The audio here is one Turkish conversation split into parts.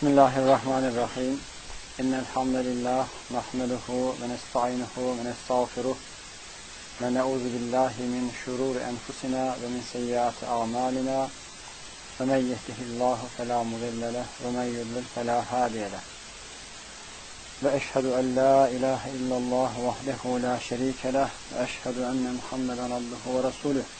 Bismillahirrahmanirrahim. İnnel hamdelellah nahmeduhu ve nestainuhu ve nestağfiruh ve na'uzu billahi min şururi enfusina ve min seyyiati a'malina. Ve men yehdihillahu fela mudille leh ve men yudlil fela hadiye leh. Ve eşhedü en la ilahe illallah vahdehu la şerike leh ve eşhedü enne Muhammeden abduhu ve resuluhu.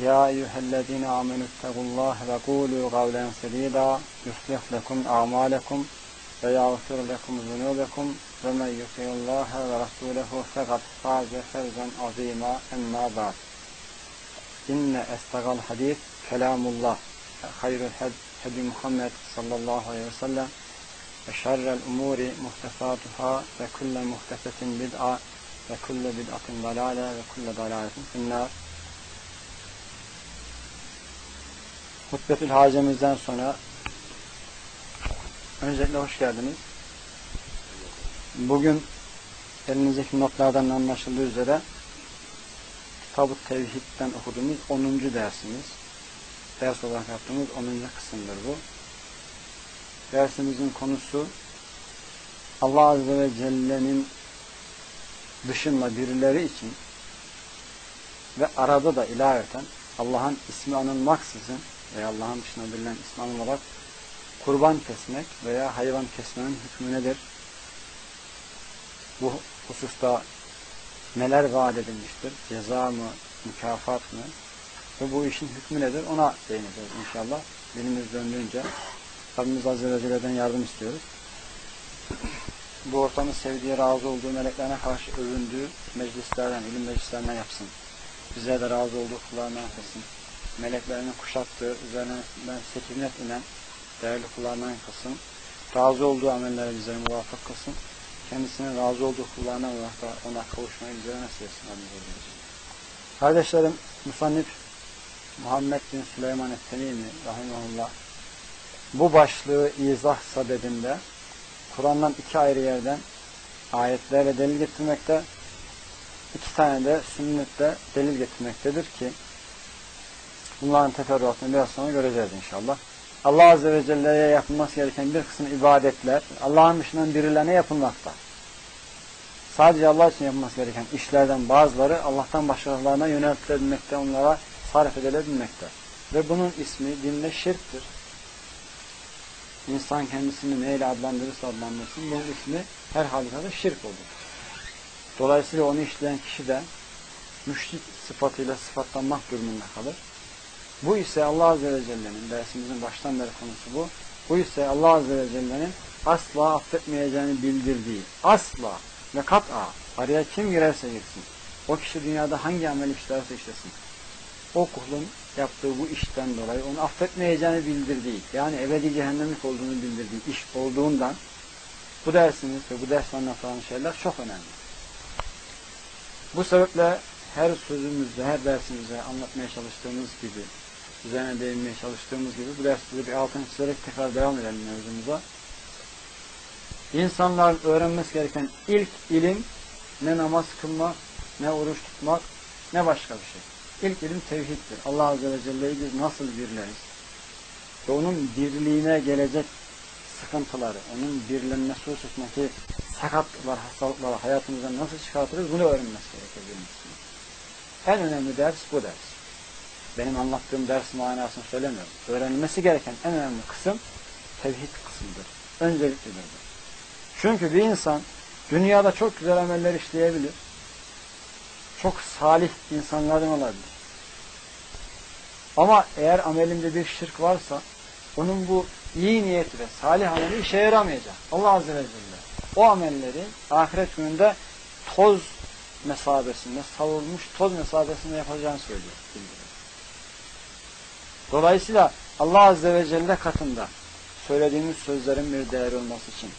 يا أيها الذين آمنوا اتقوا الله وقولوا قولا سديدا. يصلح لكم أعمالكم ويغفر لكم ذنوبكم ومن يطع الله ورسوله فقد فاز فوزا عظيما. أما بعد إن أصدق الحديث كلام الله خير الهدي محمد صلى الله عليه وسلم وشر الأمور محدثاتها وكل محدثة بدعة وكل بدعة ضلالة وكل ضلالة في النار. Hutbetül Hacemizden sonra öncelikle hoş geldiniz. Bugün elinizdeki notlardan anlaşıldığı üzere Kitab-ı Tevhid'den okuduğumuz 10. dersimiz. Ders olarak yaptığımız 10. kısımdır bu. Dersimizin konusu Allah Azze ve Celle'nin dışında birileri için ve arada da ilaveten Allah'ın ismi anılmaksızın veya Allah'ın dışında bilinen ismi anılarak kurban kesmek veya hayvan kesmenin hükmü nedir? Bu hususta neler vaat edilmiştir? Ceza mı, mükafat mı? Ve bu işin hükmü nedir? Ona değineceğiz inşallah. Dilimiz döndüğünce Rabbimiz Azze ve yardım istiyoruz. Bu ortamı sevdiği, razı olduğu meleklerine karşı övündüğü meclislerden, ilim meclislerinden yapsın. Bize de razı olduğu kullarından kılsın meleklerinin kuşattığı, üzerinden sekinet inen değerli kullarından kılsın. Razı olduğu amellere bize muvaffak kılsın. Kendisinin razı olduğu kullarına ve ona kavuşmayı bize nasip etsin. Kardeşlerim, Musannif Muhammed bin Süleyman et-Tenimi rahimahullah bu başlığı izah sadedinde Kur'an'dan iki ayrı yerden ayetlerle delil getirmekte, iki tane de sünnette delil getirmektedir ki Bunların teferruatını biraz sonra göreceğiz inşallah. Allah Azze ve Celle'ye yapılması gereken bir kısım ibadetler Allah'ın dışından birilerine yapılmakta. Sadece Allah için yapılması gereken işlerden bazıları Allah'tan başkalarına yöneltilebilmekte, onlara sarf edilebilmekte. Ve bunun ismi dinde şirktir. İnsan kendisini neyle adlandırırsa adlandırsın, bunun ismi her halükarda şirk olur. Dolayısıyla onu işleyen kişi de müşrik sıfatıyla sıfatlanmak durumunda kalır. Bu ise Allah Azze ve Celle'nin, dersimizin baştan beri konusu bu. Bu ise Allah Azze ve Celle'nin asla affetmeyeceğini bildirdiği, asla ve kat'a, araya kim girerse girsin, o kişi dünyada hangi amel işlerse işlesin, o kulun yaptığı bu işten dolayı onu affetmeyeceğini bildirdiği, yani ebedi cehennemlik olduğunu bildirdiği iş olduğundan bu dersimiz ve bu ders anlatılan şeyler çok önemli. Bu sebeple her sözümüzde, her dersimizde anlatmaya çalıştığımız gibi üzerine değinmeye çalıştığımız gibi bu derste bir altını çizerek tekrar devam edelim mevzumuza. İnsanlar öğrenmesi gereken ilk ilim ne namaz kılmak, ne oruç tutmak, ne başka bir şey. İlk ilim tevhiddir. Allah Azze ve Celle'yi biz nasıl birleriz? Ve onun birliğine gelecek sıkıntıları, onun birlenmesi hususundaki sakatlıklar, hastalıkları hayatımızdan nasıl çıkartırız bunu öğrenmesi gerekir. En önemli ders bu ders benim anlattığım ders manasını söylemiyorum. Öğrenilmesi gereken en önemli kısım tevhid kısmıdır. Önceliklidir. Çünkü bir insan dünyada çok güzel ameller işleyebilir. Çok salih insanların olabilir. Ama eğer amelinde bir şirk varsa onun bu iyi niyeti ve salih ameli işe yaramayacak. Allah Azze ve Celle o amelleri ahiret gününde toz mesabesinde, savurmuş toz mesabesinde yapacağını söylüyor. Bildiriyor. Dolayısıyla Allah Azze ve Celle katında söylediğimiz sözlerin bir değer olması için,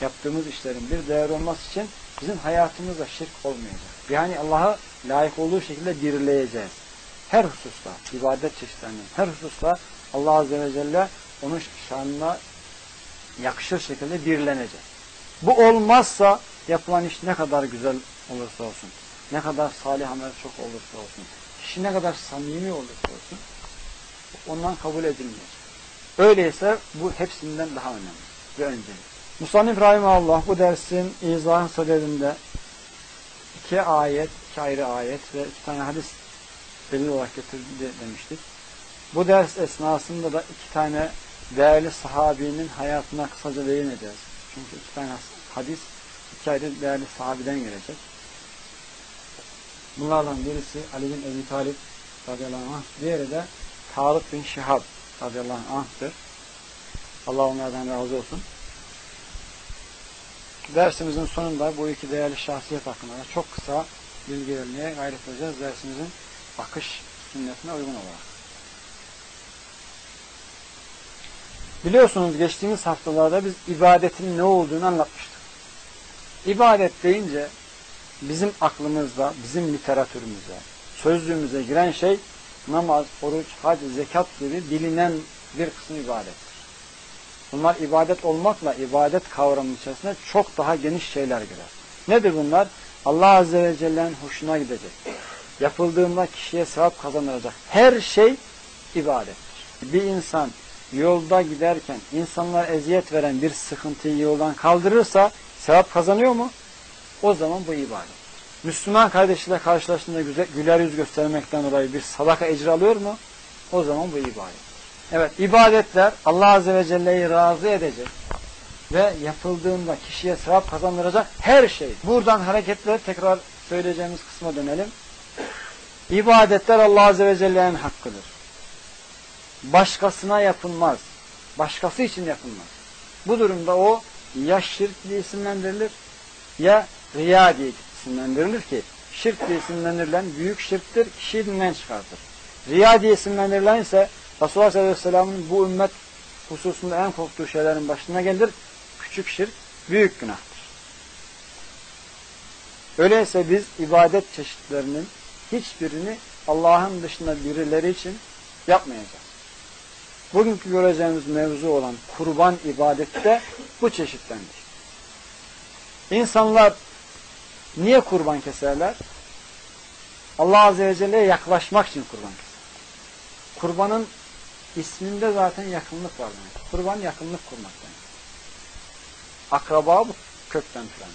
yaptığımız işlerin bir değer olması için bizim hayatımızda şirk olmayacak. Yani Allah'a layık olduğu şekilde dirileyeceğiz. Her hususta, ibadet çeşitlerinin her hususta Allah Azze ve Celle onun şanına yakışır şekilde dirilenecek. Bu olmazsa yapılan iş ne kadar güzel olursa olsun, ne kadar salih amel çok olursa olsun, kişi ne kadar samimi olursa olsun, ondan kabul edilmeyecek. Öyleyse bu hepsinden daha önemli ve öncelik. Musannif Allah bu dersin izahı sadedinde iki ayet, iki ayrı ayet ve iki tane hadis delil olarak getirdi demiştik. Bu ders esnasında da iki tane değerli sahabinin hayatına kısaca değineceğiz. Çünkü iki tane hadis iki ayrı değerli sahabiden gelecek. Bunlardan birisi Ali bin Ebi Talip radıyallahu anh, diğeri de Tarık bin Şihab radıyallahu anh'tır. Allah onlardan razı olsun. Dersimizin sonunda bu iki değerli şahsiyet hakkında çok kısa bilgi vermeye gayret edeceğiz. Dersimizin akış sünnetine uygun olarak. Biliyorsunuz geçtiğimiz haftalarda biz ibadetin ne olduğunu anlatmıştık. İbadet deyince bizim aklımızda, bizim literatürümüze, sözlüğümüze giren şey namaz, oruç, hac, zekat gibi bilinen bir kısım ibadettir. Bunlar ibadet olmakla ibadet kavramının içerisinde çok daha geniş şeyler girer. Nedir bunlar? Allah Azze ve Celle'nin hoşuna gidecek. Yapıldığında kişiye sevap kazanılacak. Her şey ibadettir. Bir insan yolda giderken insanlar eziyet veren bir sıkıntıyı yoldan kaldırırsa sevap kazanıyor mu? O zaman bu ibadet. Müslüman kardeşiyle karşılaştığında güzel, güler yüz göstermekten dolayı bir sadaka ecri alıyor mu? O zaman bu ibadet. Evet, ibadetler Allah Azze ve Celle'yi razı edecek ve yapıldığında kişiye sevap kazandıracak her şey. Buradan hareketle tekrar söyleyeceğimiz kısma dönelim. İbadetler Allah Azze ve Celle'nin hakkıdır. Başkasına yapılmaz. Başkası için yapılmaz. Bu durumda o ya şirk diye isimlendirilir ya riya diye isimlendirilir ki şirk diye isimlendirilen büyük şirktir, kişiyi dinden çıkartır. Riya diye isimlendirilen ise Resulullah Aleyhisselam'ın bu ümmet hususunda en korktuğu şeylerin başına gelir. Küçük şirk, büyük günahtır. Öyleyse biz ibadet çeşitlerinin hiçbirini Allah'ın dışında birileri için yapmayacağız. Bugünkü göreceğimiz mevzu olan kurban ibadeti de bu çeşitlendir. İnsanlar niye kurban keserler? Allah Azze ve Celle'ye yaklaşmak için kurban keser. Kurbanın isminde zaten yakınlık var demek. Kurban yakınlık kurmak demek. Akraba bu kökten türeme.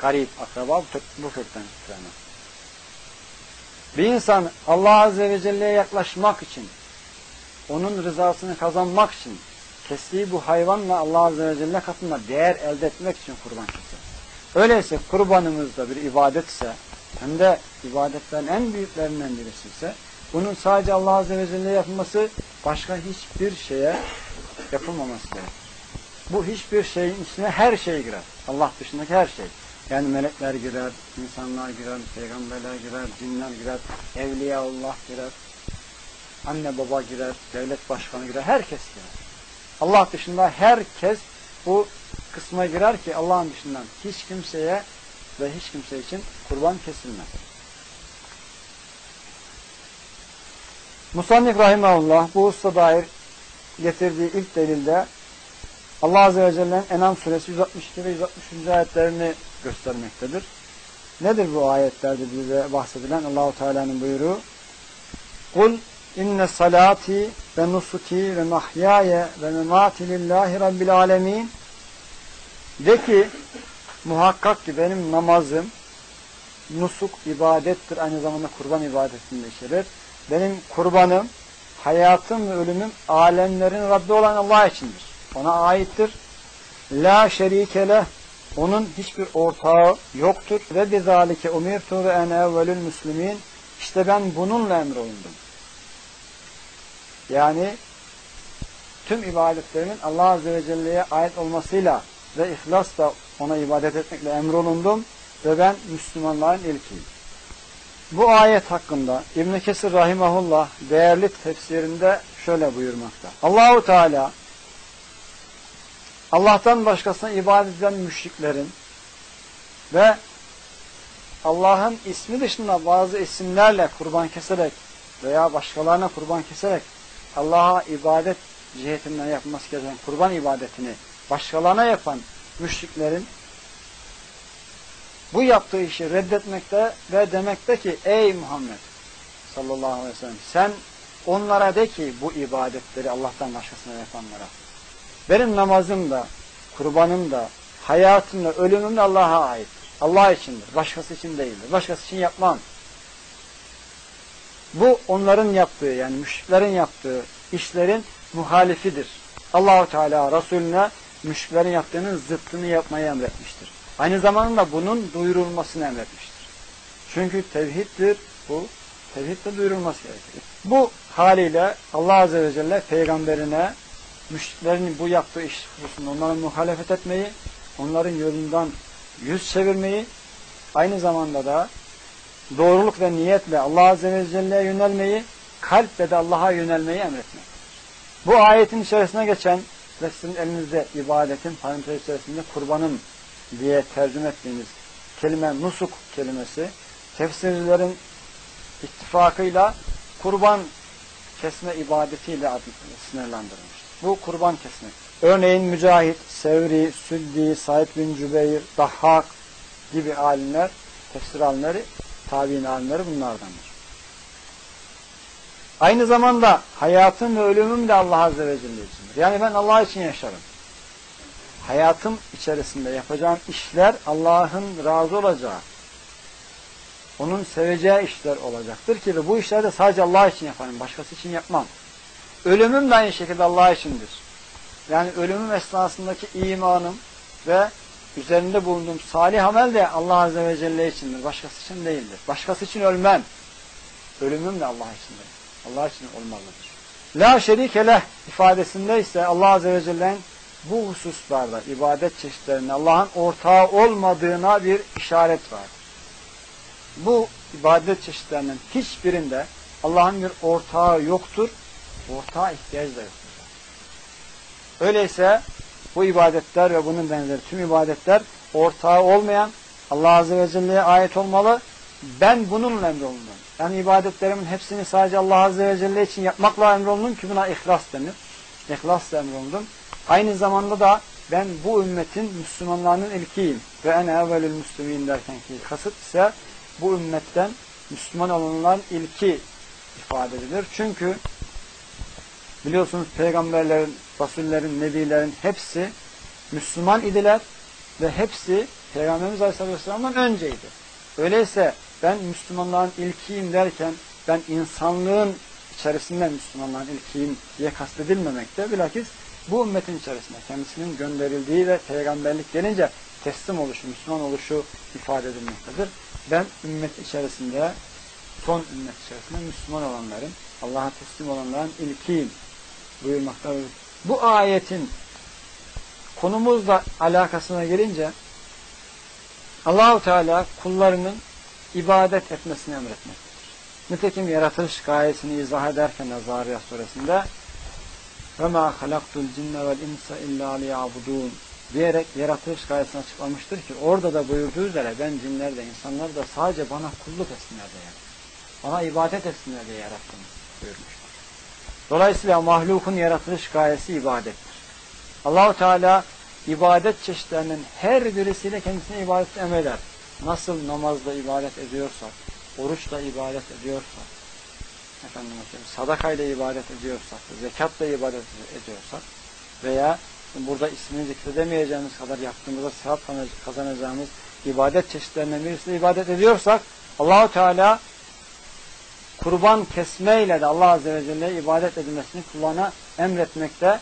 Garip akraba bu, kökten türeme. Bir insan Allah Azze ve Celle'ye yaklaşmak için, onun rızasını kazanmak için kestiği bu hayvanla Allah Azze ve Celle katında değer elde etmek için kurban keser. Öyleyse kurbanımız da bir ibadetse hem de ibadetlerin en büyüklerinden birisi ise bunun sadece Allah Azze ve Celle yapılması başka hiçbir şeye yapılmaması gerekir. Bu hiçbir şeyin içine her şey girer. Allah dışındaki her şey. Yani melekler girer, insanlar girer, peygamberler girer, cinler girer, evliyaullah girer, anne baba girer, devlet başkanı girer, herkes girer. Allah dışında herkes bu kısma girer ki Allah'ın dışından hiç kimseye ve hiç kimse için kurban kesilmez. Musannif Rahimahullah bu usta dair getirdiği ilk delilde Allah Azze ve Celle'nin Enam suresi 162 ve 163. ayetlerini göstermektedir. Nedir bu ayetlerde bize bahsedilen Allahu Teala'nın buyruğu? Kul inne salati ve nusuki ve mahyaye ve memati lillahi rabbil alemin de ki muhakkak ki benim namazım nusuk ibadettir aynı zamanda kurban ibadetinde içerir benim kurbanım, hayatım ve ölümüm alemlerin Rabbi olan Allah içindir. Ona aittir. La şerikele onun hiçbir ortağı yoktur. Ve bizalike umirtu ve en evvelül müslimin işte ben bununla emrolundum. Yani tüm ibadetlerimin Allah Azze ve Celle'ye ait olmasıyla ve ihlasla ona ibadet etmekle emrolundum ve ben Müslümanların ilkiyim. Bu ayet hakkında İbn Kesir rahimahullah değerli tefsirinde şöyle buyurmakta. Allahu Teala Allah'tan başkasına ibadet eden müşriklerin ve Allah'ın ismi dışında bazı isimlerle kurban keserek veya başkalarına kurban keserek Allah'a ibadet cihetinden yapılması gereken kurban ibadetini başkalarına yapan müşriklerin bu yaptığı işi reddetmekte ve demekte ki ey Muhammed sallallahu aleyhi ve sellem sen onlara de ki bu ibadetleri Allah'tan başkasına yapanlara benim namazım da kurbanım da hayatım da ölümüm de Allah'a aittir. Allah içindir. Başkası için değildir. Başkası için yapmam. Bu onların yaptığı yani müşriklerin yaptığı işlerin muhalifidir. Allahu Teala Resulüne müşriklerin yaptığının zıttını yapmayı emretmiştir. Aynı zamanda bunun duyurulmasını emretmiştir. Çünkü tevhiddir bu. Tevhid duyurulması gerekir. Bu haliyle Allah Azze ve Celle peygamberine müşriklerin bu yaptığı iş hususunda onlara muhalefet etmeyi, onların yolundan yüz çevirmeyi, aynı zamanda da doğruluk ve niyetle Allah Azze ve Celle'ye yönelmeyi, kalple de Allah'a yönelmeyi emretmek. Bu ayetin içerisine geçen ve sizin elinizde ibadetin parantez içerisinde kurbanın diye tercüme ettiğimiz kelime nusuk kelimesi tefsircilerin ittifakıyla kurban kesme ibadetiyle sınırlandırılmış. Bu kurban kesme. Örneğin Mücahit, Sevri, Süddi, Said bin Cübeyr, Dahhak gibi alimler, tefsir alimleri, tabi'in alimleri bunlardandır. Aynı zamanda hayatım ve ölümüm de Allah Azze ve Celle içindir. Yani ben Allah için yaşarım. Hayatım içerisinde yapacağım işler Allah'ın razı olacağı, onun seveceği işler olacaktır ki bu işleri de sadece Allah için yaparım. Başkası için yapmam. Ölümüm de aynı şekilde Allah içindir. Yani ölümüm esnasındaki imanım ve üzerinde bulunduğum salih amel de Allah Azze ve Celle içindir. Başkası için değildir. Başkası için ölmem. Ölümüm de Allah içindir. Allah için olmalıdır. La şerike leh ifadesinde ise Allah Azze ve Celle'nin bu hususlarda ibadet çeşitlerinde Allah'ın ortağı olmadığına bir işaret var. Bu ibadet çeşitlerinin hiçbirinde Allah'ın bir ortağı yoktur. Ortağa ihtiyaç da yoktur. Öyleyse bu ibadetler ve bunun benzeri tüm ibadetler ortağı olmayan Allah Azze ve Celle'ye ait olmalı. Ben bununla emrolundum. Yani ibadetlerimin hepsini sadece Allah Azze ve Celle için yapmakla emrolundum ki buna ihlas denir. İhlasla emrolundum. Aynı zamanda da ben bu ümmetin Müslümanlarının ilkiyim. Ve en evvelül müslümin derken ki kasıt ise bu ümmetten Müslüman olanların ilki ifade edilir. Çünkü biliyorsunuz peygamberlerin, rasullerin, nebilerin hepsi Müslüman idiler ve hepsi Peygamberimiz Aleyhisselam'dan önceydi. Öyleyse ben Müslümanların ilkiyim derken ben insanlığın içerisinde Müslümanların ilkiyim diye kastedilmemekte. Bilakis bu ümmetin içerisinde kendisinin gönderildiği ve peygamberlik gelince teslim oluşu, Müslüman oluşu ifade edilmektedir. Ben ümmet içerisinde, son ümmet içerisinde Müslüman olanların, Allah'a teslim olanların ilkiyim buyurmaktadır. Bu ayetin konumuzla alakasına gelince Allahu Teala kullarının ibadet etmesini emretmektedir. Nitekim yaratılış gayesini izah ederken Zariyat suresinde وَمَا خَلَقْتُ الْجِنَّ وَالْاِنْسَ اِلَّا لِيَعْبُدُونَ diyerek yaratılış gayesini açıklamıştır ki orada da buyurduğu üzere ben cinler de insanlar da sadece bana kulluk etsinler diye Bana ibadet etsinler diye yarattım buyurmuştur. Dolayısıyla mahlukun yaratılış gayesi ibadettir. Allahu Teala ibadet çeşitlerinin her birisiyle kendisine ibadet emreder. Nasıl namazla ibadet ediyorsak, oruçla ibadet ediyorsak, efendim, sadakayla ibadet ediyorsak, zekatla ibadet ediyorsak veya burada ismini zikredemeyeceğimiz kadar yaptığımızda sevap kazanacağımız ibadet çeşitlerinden birisi ibadet ediyorsak Allahu Teala kurban kesmeyle de Allah Azze ve Celle ibadet edilmesini kulağına emretmekte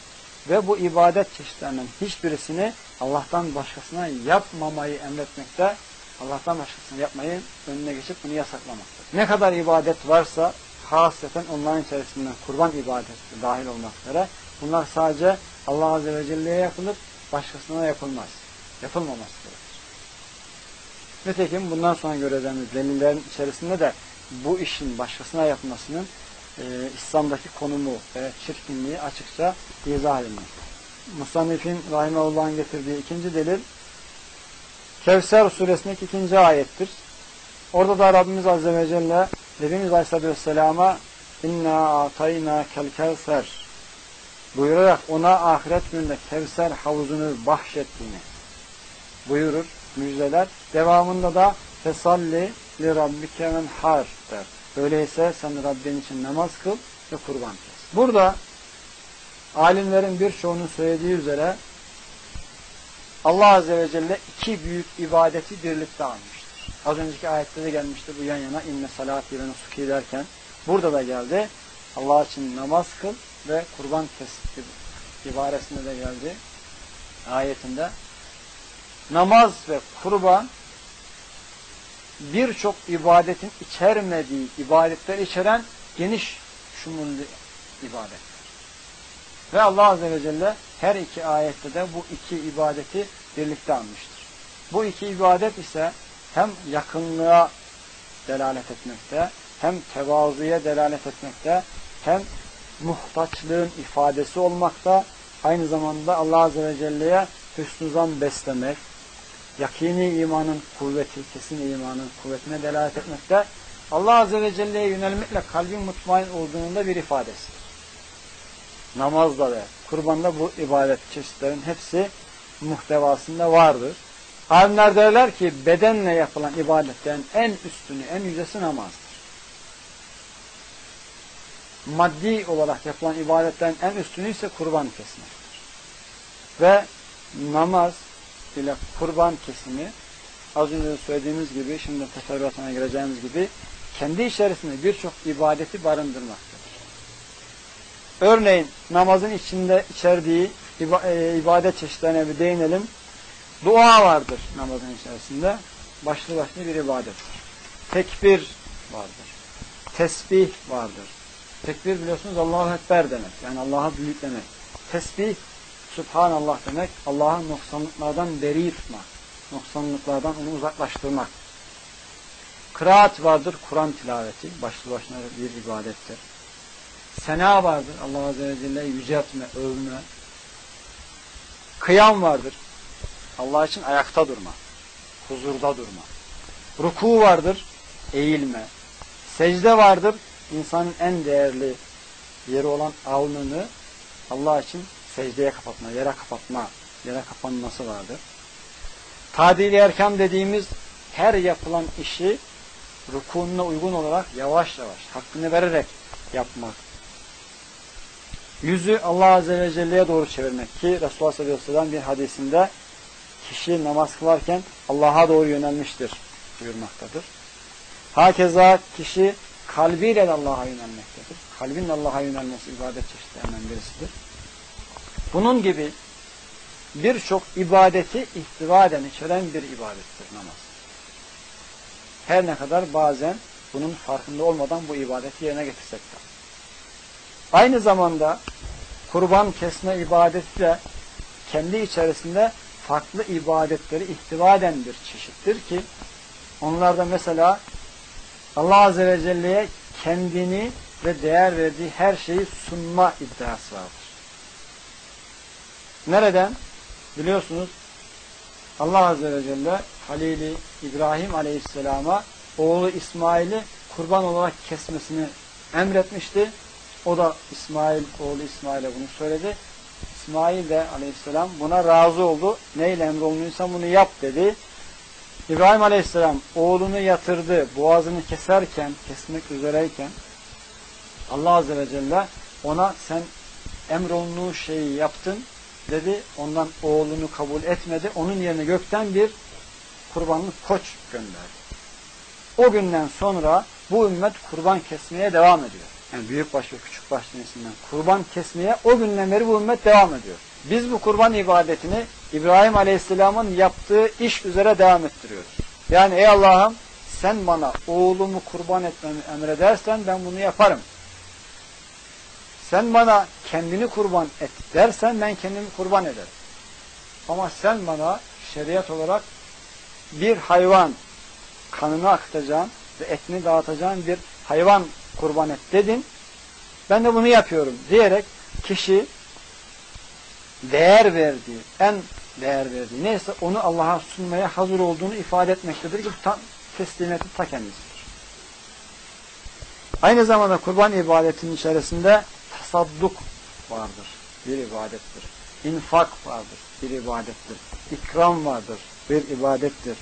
ve bu ibadet çeşitlerinin hiçbirisini Allah'tan başkasına yapmamayı emretmekte, Allah'tan başkasına yapmayı önüne geçip bunu yasaklamaktadır. Ne kadar ibadet varsa hasreten onların içerisinden kurban ibadeti dahil olmak üzere bunlar sadece Allah Azze ve Celle'ye yapılır, başkasına yapılmaz. Yapılmaması gerekir. Nitekim bundan sonra göreceğimiz delillerin içerisinde de bu işin başkasına yapılmasının e, İslam'daki konumu ve çirkinliği açıkça izah edilmektedir. Musannif'in Rahimahullah'ın getirdiği ikinci delil Kevser suresindeki ikinci ayettir. Orada da Rabbimiz Azze ve Celle Nebimiz Aleyhisselatü Vesselam'a inna atayna kel kevser buyurarak ona ahiret gününde Kevser havuzunu bahşettiğini buyurur, müjdeler. Devamında da fesalli li rabbike har der. Öyleyse sen Rabbin için namaz kıl ve kurban kes. Burada alimlerin birçoğunun söylediği üzere Allah Azze ve Celle iki büyük ibadeti birlikte almıştır. Az önceki ayette de gelmişti bu yan yana inne salat ve nusuki derken burada da geldi. Allah için namaz kıl ve kurban kes ibaresinde de geldi ayetinde. Namaz ve kurban birçok ibadetin içermediği ibadetler içeren geniş şumullu ibadetler. Ve Allah Azze ve Celle her iki ayette de bu iki ibadeti birlikte almıştır. Bu iki ibadet ise hem yakınlığa delalet etmekte, hem tevazuya delalet etmekte, hem muhtaçlığın ifadesi olmakta, aynı zamanda Allah Azze ve Celle'ye hüsnü beslemek, yakini imanın kuvveti, kesin imanın kuvvetine delalet etmekte, Allah Azze ve Celle'ye yönelmekle kalbin mutmain olduğunun da bir ifadesi. Namazda ve kurbanda bu ibadet çeşitlerin hepsi muhtevasında vardır. Alimler derler ki bedenle yapılan ibadetten en üstünü, en yücesi namazdır. Maddi olarak yapılan ibadetten en üstünü ise kurban kesmektir. Ve namaz ile kurban kesimi az önce söylediğimiz gibi, şimdi teferruatına gireceğimiz gibi kendi içerisinde birçok ibadeti barındırmaktadır. Örneğin namazın içinde içerdiği e, ibadet çeşitlerine bir değinelim. Dua vardır namazın içerisinde. Başlı başına bir ibadettir. Tekbir vardır. Tesbih vardır. Tekbir biliyorsunuz Allahu Ekber demek. Yani Allah'a büyük demek. Tesbih Subhanallah demek Allah'ın noksanlıklardan beri tutmak. Noksanlıklardan onu uzaklaştırmak. Kıraat vardır, Kur'an tilaveti. Başlı başına bir ibadettir. Sena vardır, Allah Azze ve Celle yüceltme, övme. Kıyam vardır, Allah için ayakta durma. Huzurda durma. Ruku vardır, eğilme. Secde vardır, insanın en değerli yeri olan alnını Allah için secdeye kapatma, yere kapatma, yere kapanması vardır. Tadil erken dediğimiz her yapılan işi rukununa uygun olarak yavaş yavaş, hakkını vererek yapmak. Yüzü Allah Azze ve Celle'ye doğru çevirmek ki Resulullah sallallahu aleyhi ve sellem bir hadisinde kişi namaz kılarken Allah'a doğru yönelmiştir buyurmaktadır. Hakeza kişi kalbiyle Allah'a yönelmektedir. Kalbin Allah'a yönelmesi ibadet çeşitlerinden birisidir. Bunun gibi birçok ibadeti ihtiva eden, içeren bir ibadettir namaz. Her ne kadar bazen bunun farkında olmadan bu ibadeti yerine getirsek de. Aynı zamanda kurban kesme ibadeti de kendi içerisinde farklı ibadetleri ihtiva eden bir çeşittir ki onlarda mesela Allah Azze ve Celle'ye kendini ve değer verdiği her şeyi sunma iddiası vardır. Nereden? Biliyorsunuz Allah Azze ve Celle Halili İbrahim Aleyhisselam'a oğlu İsmail'i kurban olarak kesmesini emretmişti. O da İsmail, oğlu İsmail'e bunu söyledi. İsmail de aleyhisselam buna razı oldu. Neyle emrolunuysa bunu yap dedi. İbrahim aleyhisselam oğlunu yatırdı. Boğazını keserken, kesmek üzereyken Allah azze ve celle ona sen emrolunduğu şeyi yaptın dedi. Ondan oğlunu kabul etmedi. Onun yerine gökten bir kurbanlık koç gönderdi. O günden sonra bu ümmet kurban kesmeye devam ediyor yani büyük baş ve küçük baş cinsinden kurban kesmeye o günden beri bu ümmet devam ediyor. Biz bu kurban ibadetini İbrahim Aleyhisselam'ın yaptığı iş üzere devam ettiriyoruz. Yani ey Allah'ım sen bana oğlumu kurban etmemi emredersen ben bunu yaparım. Sen bana kendini kurban et dersen ben kendimi kurban ederim. Ama sen bana şeriat olarak bir hayvan kanını akıtacağın ve etini dağıtacağın bir hayvan kurban et dedin. Ben de bunu yapıyorum diyerek kişi değer verdiği, en değer verdiği neyse onu Allah'a sunmaya hazır olduğunu ifade etmektedir ki tam teslimiyetin ta kendisidir. Aynı zamanda kurban ibadetinin içerisinde tasadduk vardır. Bir ibadettir. İnfak vardır. Bir ibadettir. İkram vardır. Bir ibadettir.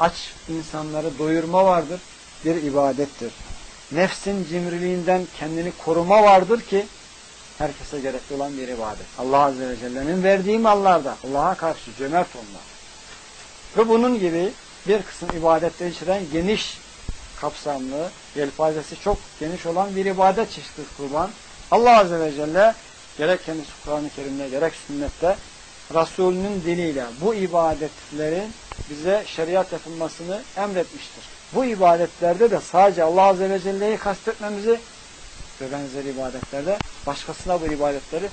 Aç insanları doyurma vardır. Bir ibadettir. Nefsin cimriliğinden kendini koruma vardır ki herkese gerekli olan bir ibadet. Allah Azze ve Celle'nin verdiği mallarda Allah'a karşı cömert olmak. Ve bunun gibi bir kısım ibadetleri içeren geniş kapsamlı, yelpazesi çok geniş olan bir ibadet çeşidi kurban. Allah Azze ve Celle gerek kendisi Kur'an-ı Kerim'de gerek sünnette Resulünün diliyle bu ibadetlerin bize şeriat yapılmasını emretmiştir. Bu ibadetlerde de sadece Allah Azze ve Celle'yi kastetmemizi ve benzeri ibadetlerde başkasına bu ibadetleri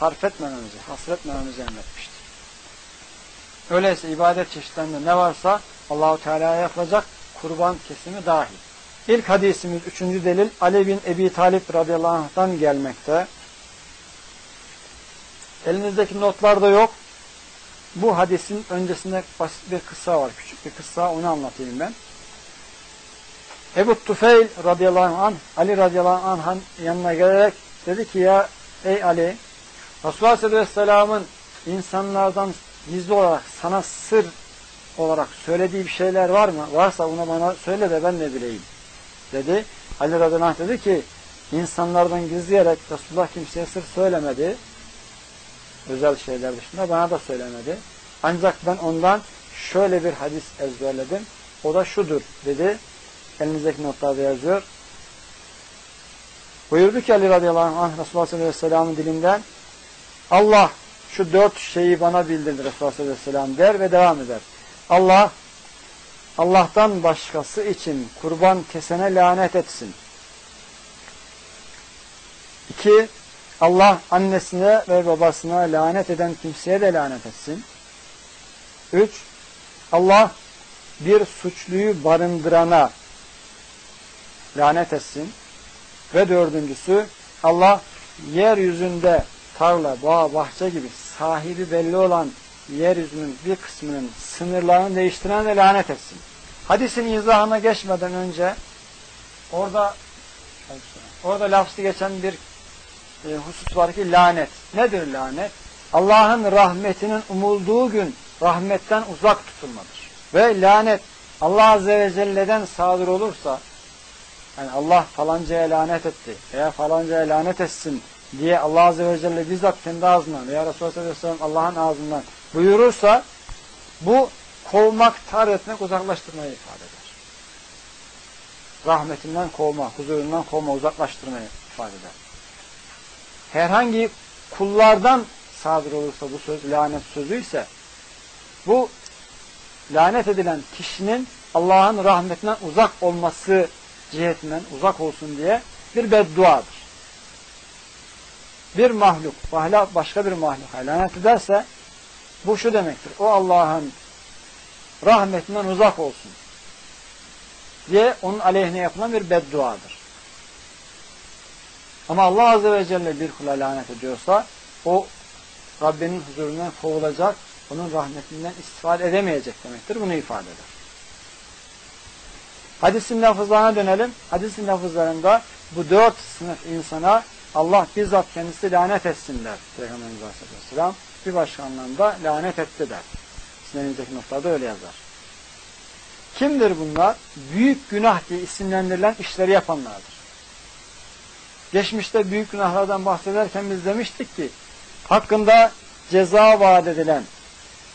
sarf etmememizi, hasretmememizi emretmiştir. Öyleyse ibadet çeşitlerinde ne varsa Allahu Teala'ya yapılacak kurban kesimi dahil. İlk hadisimiz üçüncü delil Ali bin Ebi Talip radıyallahu anh'tan gelmekte. Elinizdeki notlarda yok. Bu hadisin öncesinde basit bir kıssa var. Küçük bir kıssa onu anlatayım ben. Ebu Tufeyl radıyallahu anh Ali radıyallahu anh'ın yanına gelerek dedi ki ya ey Ali Resulullah sallallahu aleyhi ve sellem'in insanlardan gizli olarak sana sır olarak söylediği bir şeyler var mı? Varsa onu bana söyle de ben de bileyim. Dedi. Ali radıyallahu anh dedi ki insanlardan gizleyerek Resulullah kimseye sır söylemedi. Özel şeyler dışında bana da söylemedi. Ancak ben ondan şöyle bir hadis ezberledim. O da şudur dedi. Elinizdeki notlarda yazıyor. Buyurdu ki Ali radıyallahu anh Resulullah sallallahu aleyhi ve sellem'in dilinden Allah şu dört şeyi bana bildirdi Resulullah sallallahu aleyhi ve sellem der ve devam eder. Allah Allah'tan başkası için kurban kesene lanet etsin. İki, Allah annesine ve babasına lanet eden kimseye de lanet etsin. Üç, Allah bir suçluyu barındırana lanet etsin. Ve dördüncüsü Allah yeryüzünde tarla, bağ, bahçe gibi sahibi belli olan yeryüzünün bir kısmının sınırlarını değiştiren de lanet etsin. Hadisin izahına geçmeden önce orada orada lafzı geçen bir e, husus var ki lanet. Nedir lanet? Allah'ın rahmetinin umulduğu gün rahmetten uzak tutulmadır. Ve lanet Allah Azze ve Celle'den sadır olursa yani Allah falancaya lanet etti veya falancaya lanet etsin diye Allah Azze ve Celle bizzat kendi ağzından veya Resulullah sallallahu aleyhi ve sellem Allah'ın ağzından buyurursa bu kovmak, tar etmek, uzaklaştırmayı ifade eder. Rahmetinden kovma, huzurundan kovma, uzaklaştırmayı ifade eder. Herhangi kullardan sadır olursa bu söz lanet sözü ise bu lanet edilen kişinin Allah'ın rahmetinden uzak olması cihetinden uzak olsun diye bir bedduadır. Bir mahluk, başka bir mahluk lanet ederse bu şu demektir. O Allah'ın rahmetinden uzak olsun diye onun aleyhine yapılan bir bedduadır. Ama Allah Azze ve Celle bir kula lanet ediyorsa o Rabbinin huzurundan kovulacak, onun rahmetinden istifade edemeyecek demektir. Bunu ifade eder. Hadisin lafızlarına dönelim. Hadisin lafızlarında bu dört sınıf insana Allah bizzat kendisi lanet etsinler. Peygamberimiz Aleyhisselam bir başka anlamda lanet etti der. Sinirinizdeki noktada öyle yazar. Kimdir bunlar? Büyük günah diye isimlendirilen işleri yapanlardır. Geçmişte büyük günahlardan bahsederken biz demiştik ki hakkında ceza vaat edilen,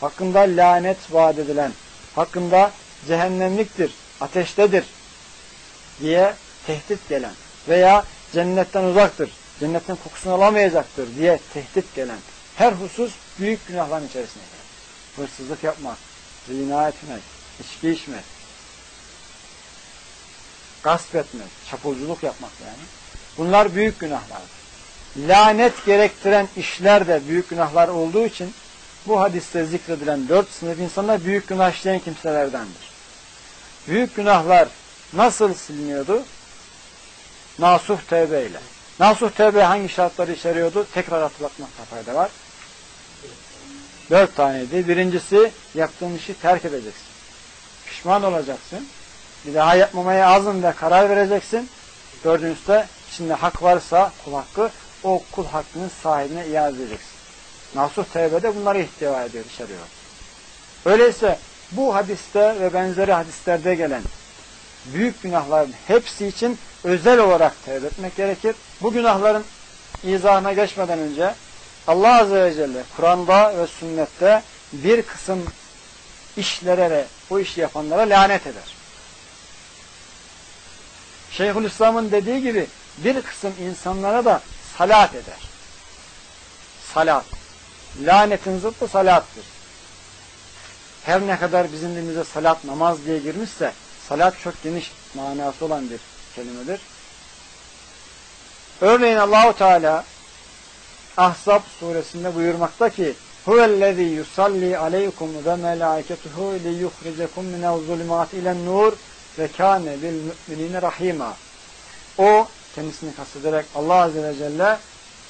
hakkında lanet vaat edilen, hakkında cehennemliktir, ateştedir diye tehdit gelen veya cennetten uzaktır, cennetten kokusunu alamayacaktır diye tehdit gelen her husus büyük günahların içerisine. Hırsızlık yapmak, zina etmek, içki içmek, gasp etmek, çapulculuk yapmak yani. Bunlar büyük günahlardır. Lanet gerektiren işler de büyük günahlar olduğu için bu hadiste zikredilen dört sınıf insanlar büyük günah işleyen kimselerdendir. Büyük günahlar nasıl siliniyordu? Nasuh tevbe ile. Nasuh tevbe hangi şartları içeriyordu? Tekrar hatırlatmakta fayda var. Dört taneydi. Birincisi yaptığın işi terk edeceksin. pişman olacaksın. Bir daha yapmamaya azın ve karar vereceksin. Dördüncüsü içinde hak varsa kul hakkı o kul hakkının sahibine iade edeceksin. Nasuh tevbede bunları ihtiva ediyor, içeriyor. Öyleyse bu hadiste ve benzeri hadislerde gelen büyük günahların hepsi için özel olarak tevbe etmek gerekir. Bu günahların izahına geçmeden önce Allah Azze ve Celle Kur'an'da ve sünnette bir kısım işlere ve bu işi yapanlara lanet eder. Şeyhülislam'ın dediği gibi bir kısım insanlara da salat eder. Salat. Lanetin zıttı salattır. Her ne kadar bizim dilimize salat namaz diye girmişse salat çok geniş manası olan bir kelimedir. Örneğin Allahu Teala Ahzab suresinde buyurmakta ki Huvellezî yusalli aleykum ve melâiketuhu liyuhricekum minel zulümâti ilen nur ve kâne bil mü'minine rahîmâ. O kendisini kastederek Allah Azze ve Celle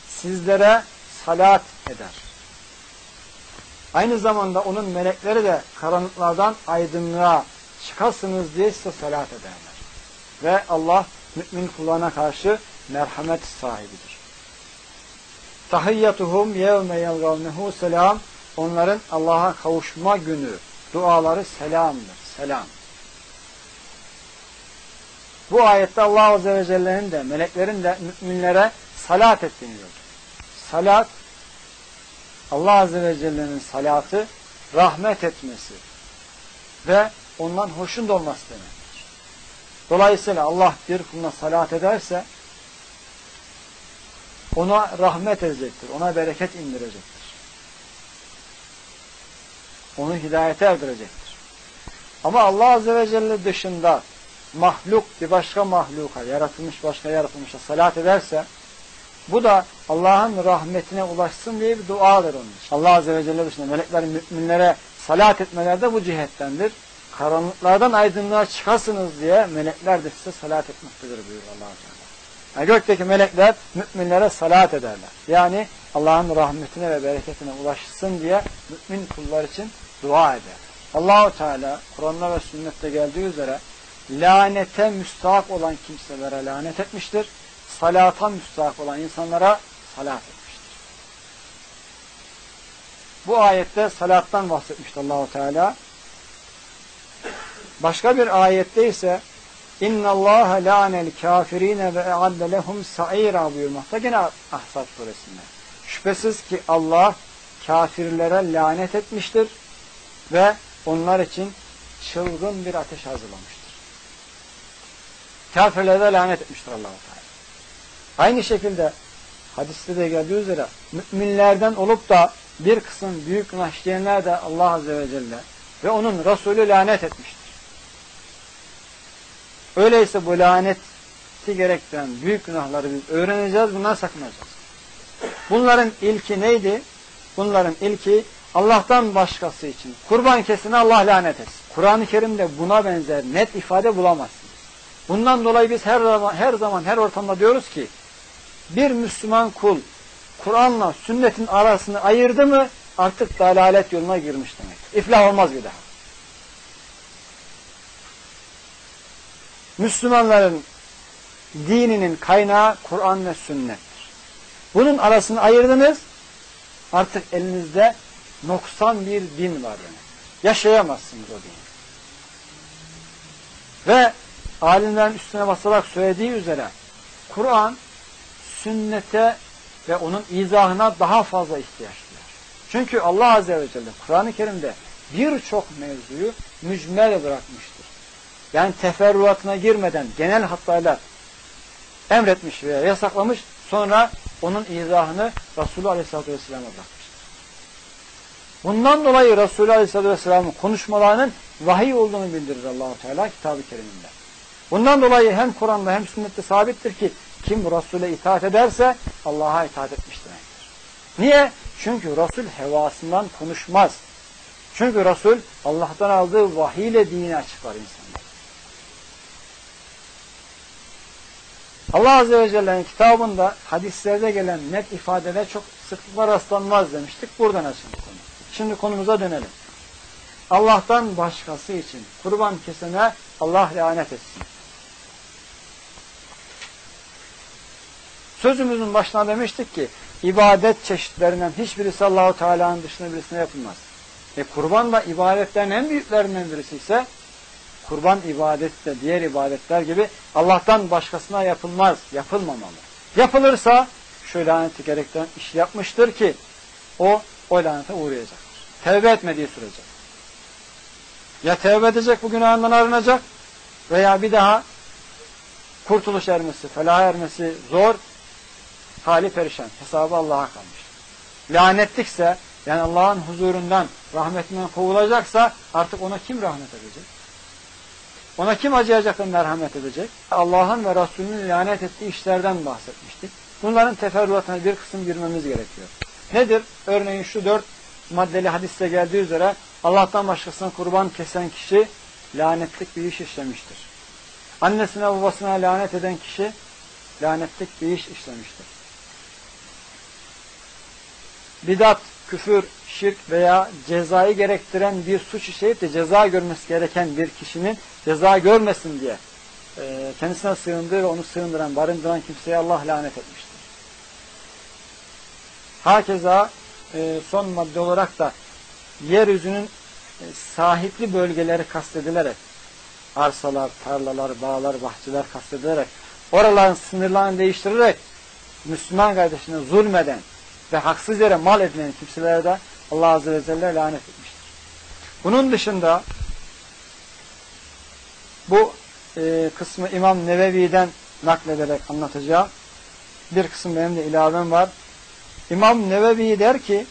sizlere salat eder. Aynı zamanda onun melekleri de karanlıklardan aydınlığa çıkasınız diye size salat ederler. Ve Allah mümin kullarına karşı merhamet sahibidir. Tahiyyatuhum yevme yelgavnehu selam. Onların Allah'a kavuşma günü duaları selamdır. Selam. Bu ayette Allah Azze ve Celle'nin de meleklerin de müminlere salat ettiğini gördük. Salat Allah Azze ve Celle'nin salatı rahmet etmesi ve ondan hoşnut olması demektir. Dolayısıyla Allah bir kuluna salat ederse ona rahmet edecektir, ona bereket indirecektir. Onu hidayete erdirecektir. Ama Allah Azze ve Celle dışında mahluk bir başka mahluka, yaratılmış başka yaratılmışa salat ederse bu da Allah'ın rahmetine ulaşsın diye bir duadır onun için. Allah Azze ve Celle dışında meleklerin müminlere salat etmeler de bu cihettendir. Karanlıklardan aydınlığa çıkasınız diye melekler de size salat etmektedir buyuruyor allah Teala. Yani gökteki melekler müminlere salat ederler. Yani Allah'ın rahmetine ve bereketine ulaşsın diye mümin kullar için dua eder. Allahu Teala Kur'an'da ve sünnette geldiği üzere lanete müstahak olan kimselere lanet etmiştir. Salata müstahak olan insanlara salat etmiştir. Bu ayette salattan bahsetmişti Allahu Teala. Başka bir ayette ise İnna Allah la'nel kafirine ve e'adde lehum sa'ira buyurmakta gene Ahzab suresinde. Şüphesiz ki Allah kafirlere lanet etmiştir ve onlar için çılgın bir ateş hazırlamıştır. Kafirlere lanet etmiştir allah Teala. Aynı şekilde hadiste de geldiği üzere müminlerden olup da bir kısım büyük günah işleyenler de Allah Azze ve Celle ve onun Resulü lanet etmiştir. Öyleyse bu laneti gerektiren büyük günahları biz öğreneceğiz, bundan sakınacağız. Bunların ilki neydi? Bunların ilki Allah'tan başkası için kurban kesine Allah lanet etsin. Kur'an-ı Kerim'de buna benzer net ifade bulamazsınız. Bundan dolayı biz her zaman, her zaman, her ortamda diyoruz ki bir Müslüman kul Kur'an'la sünnetin arasını ayırdı mı artık dalalet yoluna girmiş demek. İflah olmaz bir daha. Müslümanların dininin kaynağı Kur'an ve sünnettir. Bunun arasını ayırdınız artık elinizde noksan bir din var demek. Yaşayamazsınız o dini. Ve alimlerin üstüne basarak söylediği üzere Kur'an sünnete ve onun izahına daha fazla ihtiyaç duyar. Çünkü Allah Azze ve Celle Kur'an-ı Kerim'de birçok mevzuyu mücmel bırakmıştır. Yani teferruatına girmeden genel hatlarla emretmiş veya yasaklamış sonra onun izahını Resulü Aleyhisselatü Vesselam'a bırakmıştır. Bundan dolayı Resulü Aleyhisselatü Vesselam'ın konuşmalarının vahiy olduğunu bildirir Allahu Teala kitabı keriminde. Bundan dolayı hem Kur'an'da hem sünnette sabittir ki kim Resul'e itaat ederse Allah'a itaat etmiş demektir. Niye? Çünkü Resul hevasından konuşmaz. Çünkü Resul Allah'tan aldığı vahiy ile dini açıklar insanlar. Allah Azze ve Celle'nin kitabında hadislerde gelen net ifadede çok sıklıkla rastlanmaz demiştik. Buradan açıldı konu. Şimdi konumuza dönelim. Allah'tan başkası için kurban kesene Allah lanet etsin. Sözümüzün başına demiştik ki ibadet çeşitlerinden hiçbirisi Allahu Teala'nın dışında birisine yapılmaz. E kurban da ibadetlerin en büyüklerinden birisi ise kurban ibadeti de diğer ibadetler gibi Allah'tan başkasına yapılmaz, yapılmamalı. Yapılırsa şu laneti gerektiren iş yapmıştır ki o o lanete uğrayacaktır. Tevbe etmediği sürece. Ya tevbe edecek bu günahından arınacak veya bir daha kurtuluş ermesi, felah ermesi zor, hali perişan. Hesabı Allah'a kalmış. Lanetlikse yani Allah'ın huzurundan, rahmetinden kovulacaksa artık ona kim rahmet edecek? Ona kim acıyacak ve merhamet edecek? Allah'ın ve Resulünün lanet ettiği işlerden bahsetmiştik. Bunların teferruatına bir kısım girmemiz gerekiyor. Nedir? Örneğin şu dört maddeli hadiste geldiği üzere Allah'tan başkasına kurban kesen kişi lanetlik bir iş işlemiştir. Annesine babasına lanet eden kişi lanetlik bir iş işlemiştir. Bidat, küfür, şirk veya cezayı gerektiren bir suç işleyip de ceza görmesi gereken bir kişinin ceza görmesin diye e, kendisine sığındığı ve onu sığındıran, barındıran kimseye Allah lanet etmiştir. Hakeza e, son madde olarak da yeryüzünün e, sahipli bölgeleri kastedilerek arsalar, tarlalar, bağlar, bahçeler kastedilerek oraların sınırlarını değiştirerek Müslüman kardeşine zulmeden ve haksız yere mal edinen kimselere de Allah Azze ve Celle lanet etmiştir. Bunun dışında bu e, kısmı İmam Nevevi'den naklederek anlatacağım. Bir kısım benim de ilavem var. İmam Nevevi der ki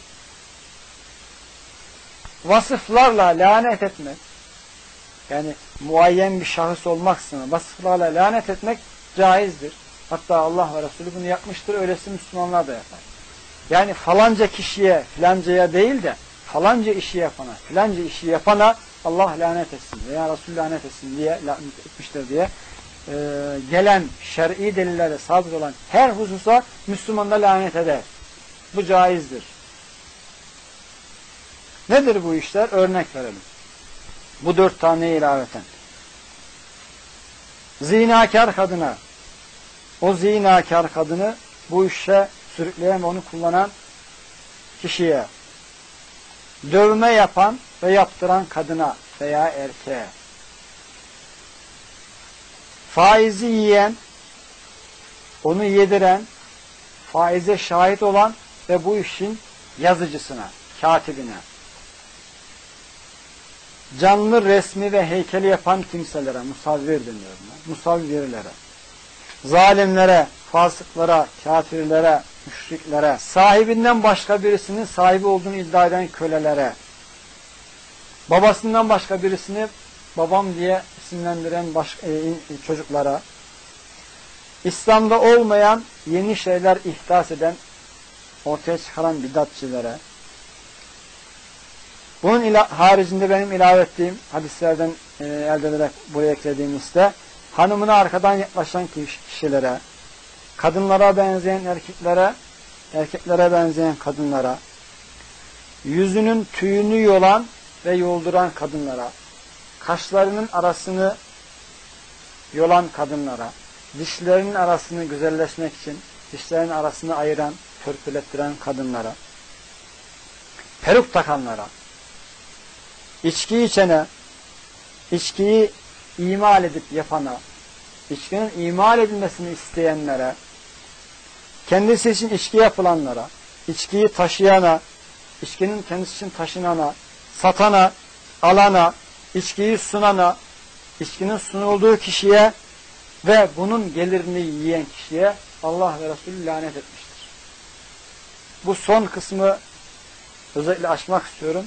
vasıflarla lanet etmek yani muayyen bir şahıs olmaksızın vasıflarla lanet etmek caizdir. Hatta Allah ve Resulü bunu yapmıştır. Öylesi Müslümanlar da yapar. Yani falanca kişiye, filancaya değil de falanca işi yapana, filanca işi yapana Allah lanet etsin veya Resul lanet etsin diye lanet etmiştir diye e, gelen şer'i delillere sabit olan her hususa Müslüman da lanet eder. Bu caizdir. Nedir bu işler? Örnek verelim. Bu dört tane ilaveten. Zinakar kadına o zinakar kadını bu işe sürükleyen ve onu kullanan kişiye. Dövme yapan ve yaptıran kadına veya erkeğe. Faizi yiyen onu yediren faize şahit olan ve bu işin yazıcısına, katibine. Canlı resmi ve heykeli yapan kimselere musavvir deniyor. Musavvirlere. Zalimlere, fasıklara, kafirlere, müşriklere, sahibinden başka birisinin sahibi olduğunu iddia eden kölelere, babasından başka birisini babam diye isimlendiren başka, e, çocuklara, İslam'da olmayan yeni şeyler ihdas eden, ortaya çıkaran bidatçilere, bunun ila haricinde benim ilave ettiğim hadislerden e, elde ederek buraya eklediğim liste, hanımına arkadan yaklaşan kişilere, kadınlara benzeyen erkeklere, erkeklere benzeyen kadınlara, yüzünün tüyünü yolan ve yolduran kadınlara, kaşlarının arasını yolan kadınlara, dişlerinin arasını güzelleşmek için dişlerin arasını ayıran, törpülettiren kadınlara, peruk takanlara, içki içene, içkiyi imal edip yapana, içkinin imal edilmesini isteyenlere, kendisi için içki yapılanlara, içkiyi taşıyana, içkinin kendisi için taşınana, satana, alana, içkiyi sunana, içkinin sunulduğu kişiye ve bunun gelirini yiyen kişiye Allah ve Resulü lanet etmiştir. Bu son kısmı özellikle açmak istiyorum.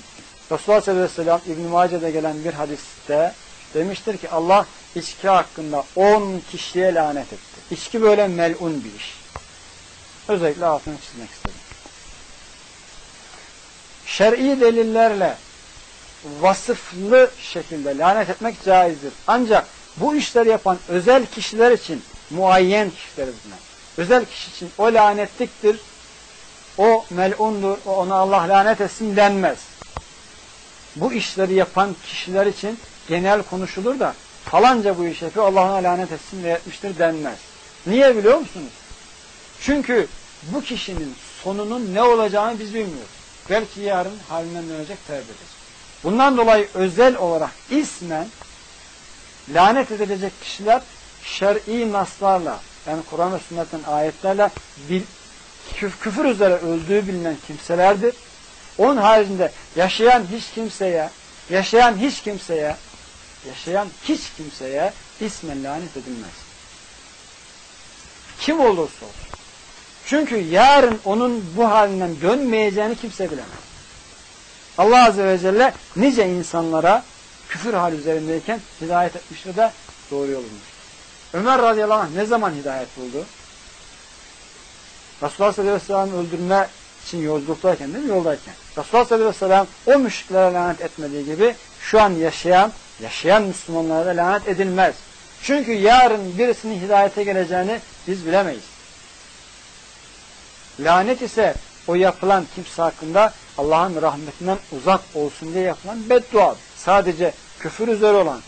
Resulullah sallallahu aleyhi ve sellem İbn-i Mace'de gelen bir hadiste demiştir ki Allah içki hakkında on kişiye lanet etti. İçki böyle melun bir iş. Özellikle altını çizmek istedim. Şer'i delillerle vasıflı şekilde lanet etmek caizdir. Ancak bu işleri yapan özel kişiler için muayyen kişileriz buna. Özel kişi için o lanetliktir, o melundur, o ona Allah lanet etsin denmez. bu işleri yapan kişiler için genel konuşulur da falanca bu işi yapıyor Allah ona lanet etsin ve etmiştir denmez. Niye biliyor musunuz? Çünkü bu kişinin sonunun ne olacağını biz bilmiyoruz. Belki yarın halinden dönecek tevbe edecek. Bundan dolayı özel olarak ismen lanet edilecek kişiler şer'i naslarla yani Kur'an ve sünnetten ayetlerle bil, küf, küfür üzere öldüğü bilinen kimselerdir. Onun haricinde yaşayan hiç kimseye, yaşayan hiç kimseye, yaşayan hiç kimseye ismen lanet edilmez. Kim olursa olsun. Çünkü yarın onun bu halinden dönmeyeceğini kimse bilemez. Allah Azze ve Celle nice insanlara küfür hal üzerindeyken hidayet etmiş ve de doğru yol. Ömer radıyallahu anh ne zaman hidayet buldu? Resulullah sallallahu aleyhi ve sellem öldürme için yolculuktayken değil mi? Yoldayken. Resulullah sallallahu aleyhi ve sellem o müşriklere lanet etmediği gibi şu an yaşayan, yaşayan Müslümanlara da lanet edilmez. Çünkü yarın birisinin hidayete geleceğini biz bilemeyiz. Lanet ise o yapılan kimse hakkında Allah'ın rahmetinden uzak olsun diye yapılan beddua. Sadece küfür üzere olan,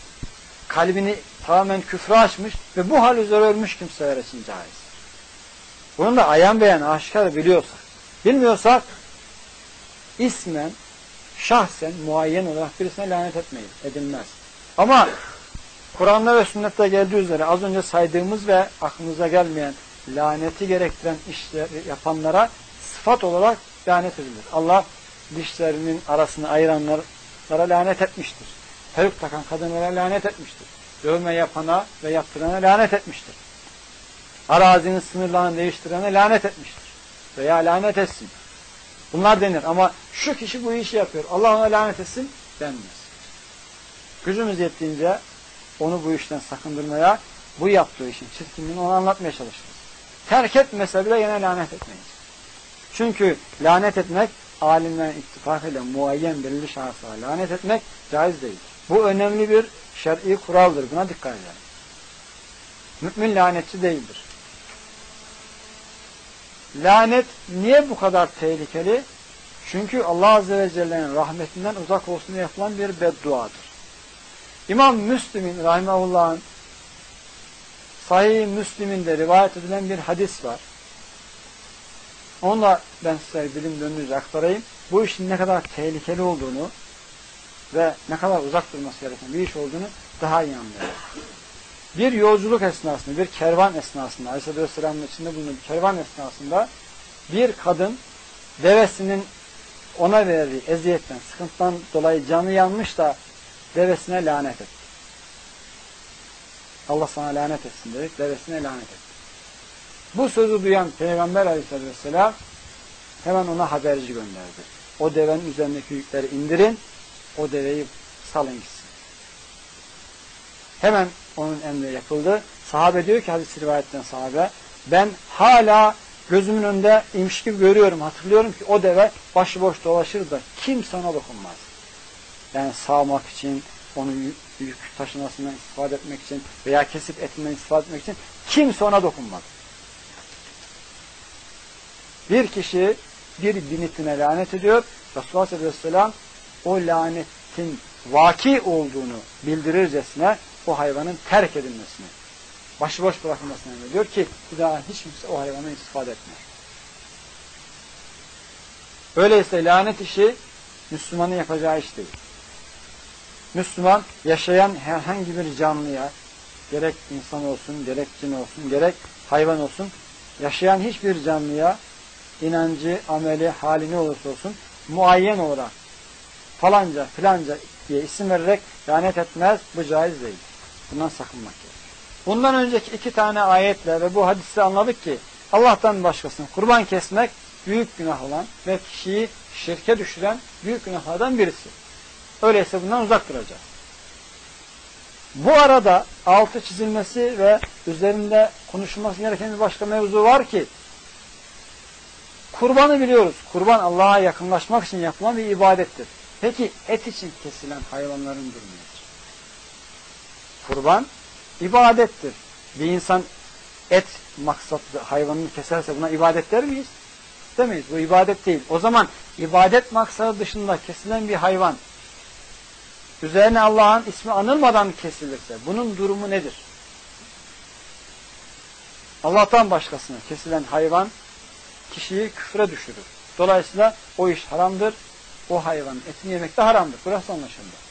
kalbini tamamen küfre açmış ve bu hal üzere ölmüş kimseler için caiz. Bunu da ayan beyan aşikar biliyorsak. Bilmiyorsak ismen, şahsen, muayyen olarak birisine lanet etmeyin, edilmez. Ama Kur'an'da ve sünnette geldiği üzere az önce saydığımız ve aklınıza gelmeyen laneti gerektiren işleri yapanlara sıfat olarak lanet edilir. Allah dişlerinin arasını ayıranlara lanet etmiştir. Peruk takan kadınlara lanet etmiştir. Dövme yapana ve yaptırana lanet etmiştir. Arazinin sınırlarını değiştirene lanet etmiştir. Veya lanet etsin. Bunlar denir ama şu kişi bu işi yapıyor. Allah ona lanet etsin denmez. Gücümüz yettiğince onu bu işten sakındırmaya, bu yaptığı işin çirkinliğini ona anlatmaya çalışırız. Terk etmese bile yine lanet etmeyiz. Çünkü lanet etmek alimlerin ittifakıyla muayyen belirli şahıslara lanet etmek caiz değil. Bu önemli bir şer'i kuraldır. Buna dikkat edelim. Mümin lanetçi değildir. Lanet niye bu kadar tehlikeli? Çünkü Allah Azze ve Celle'nin rahmetinden uzak olsun yapılan bir bedduadır. İmam Müslim'in rahimahullah'ın Sahih Müslim'inde rivayet edilen bir hadis var. Onunla ben size bilim döndüğünüzü aktarayım. Bu işin ne kadar tehlikeli olduğunu ve ne kadar uzak durması gereken bir iş olduğunu daha iyi anlayalım. Bir yolculuk esnasında, bir kervan esnasında, Aleyhisselatü Vesselam'ın içinde bulunan bir kervan esnasında bir kadın devesinin ona verdiği eziyetten, sıkıntıdan dolayı canı yanmış da devesine lanet etti. Allah sana lanet etsin dedik, devesine lanet etti. Bu sözü duyan Peygamber Aleyhisselatü Vesselam hemen ona haberci gönderdi. O devenin üzerindeki yükleri indirin, o deveyi salın gitsin. Hemen onun emri yapıldı. Sahabe diyor ki hadis rivayetten sahabe ben hala gözümün önünde imiş gibi görüyorum, hatırlıyorum ki o deve başıboş dolaşır da kimse ona dokunmaz. Yani sağmak için, onun yük taşımasından istifade etmek için veya kesip etinden istifade etmek için kimse ona dokunmaz. Bir kişi bir binitine lanet ediyor. Resulullah sallallahu aleyhi ve sellem o lanetin vaki olduğunu bildirircesine o hayvanın terk edilmesini, başıboş bırakılmasını emrediyor ki bir daha hiç kimse o hayvanı istifade etmiyor. Öyleyse lanet işi Müslümanın yapacağı iş değil. Müslüman yaşayan herhangi bir canlıya, gerek insan olsun, gerek cin olsun, gerek hayvan olsun, yaşayan hiçbir canlıya inancı, ameli, hali ne olursa olsun muayyen olarak falanca filanca diye isim vererek lanet etmez. Bu caiz değil. Bundan sakınmak gerekir. Bundan önceki iki tane ayetle ve bu hadisi anladık ki Allah'tan başkasını kurban kesmek büyük günah olan ve kişiyi şirke düşüren büyük günahlardan birisi. Öyleyse bundan uzak duracağız. Bu arada altı çizilmesi ve üzerinde konuşulması gereken bir başka mevzu var ki kurbanı biliyoruz. Kurban Allah'a yakınlaşmak için yapılan bir ibadettir. Peki et için kesilen hayvanların durumu nedir? Kurban ibadettir. Bir insan et maksatlı hayvanını keserse buna ibadet der miyiz? Demeyiz. Bu ibadet değil. O zaman ibadet maksadı dışında kesilen bir hayvan üzerine Allah'ın ismi anılmadan kesilirse bunun durumu nedir? Allah'tan başkasına kesilen hayvan kişiyi küfre düşürür. Dolayısıyla o iş haramdır. O hayvanın etini yemek de haramdır. Burası anlaşıldı.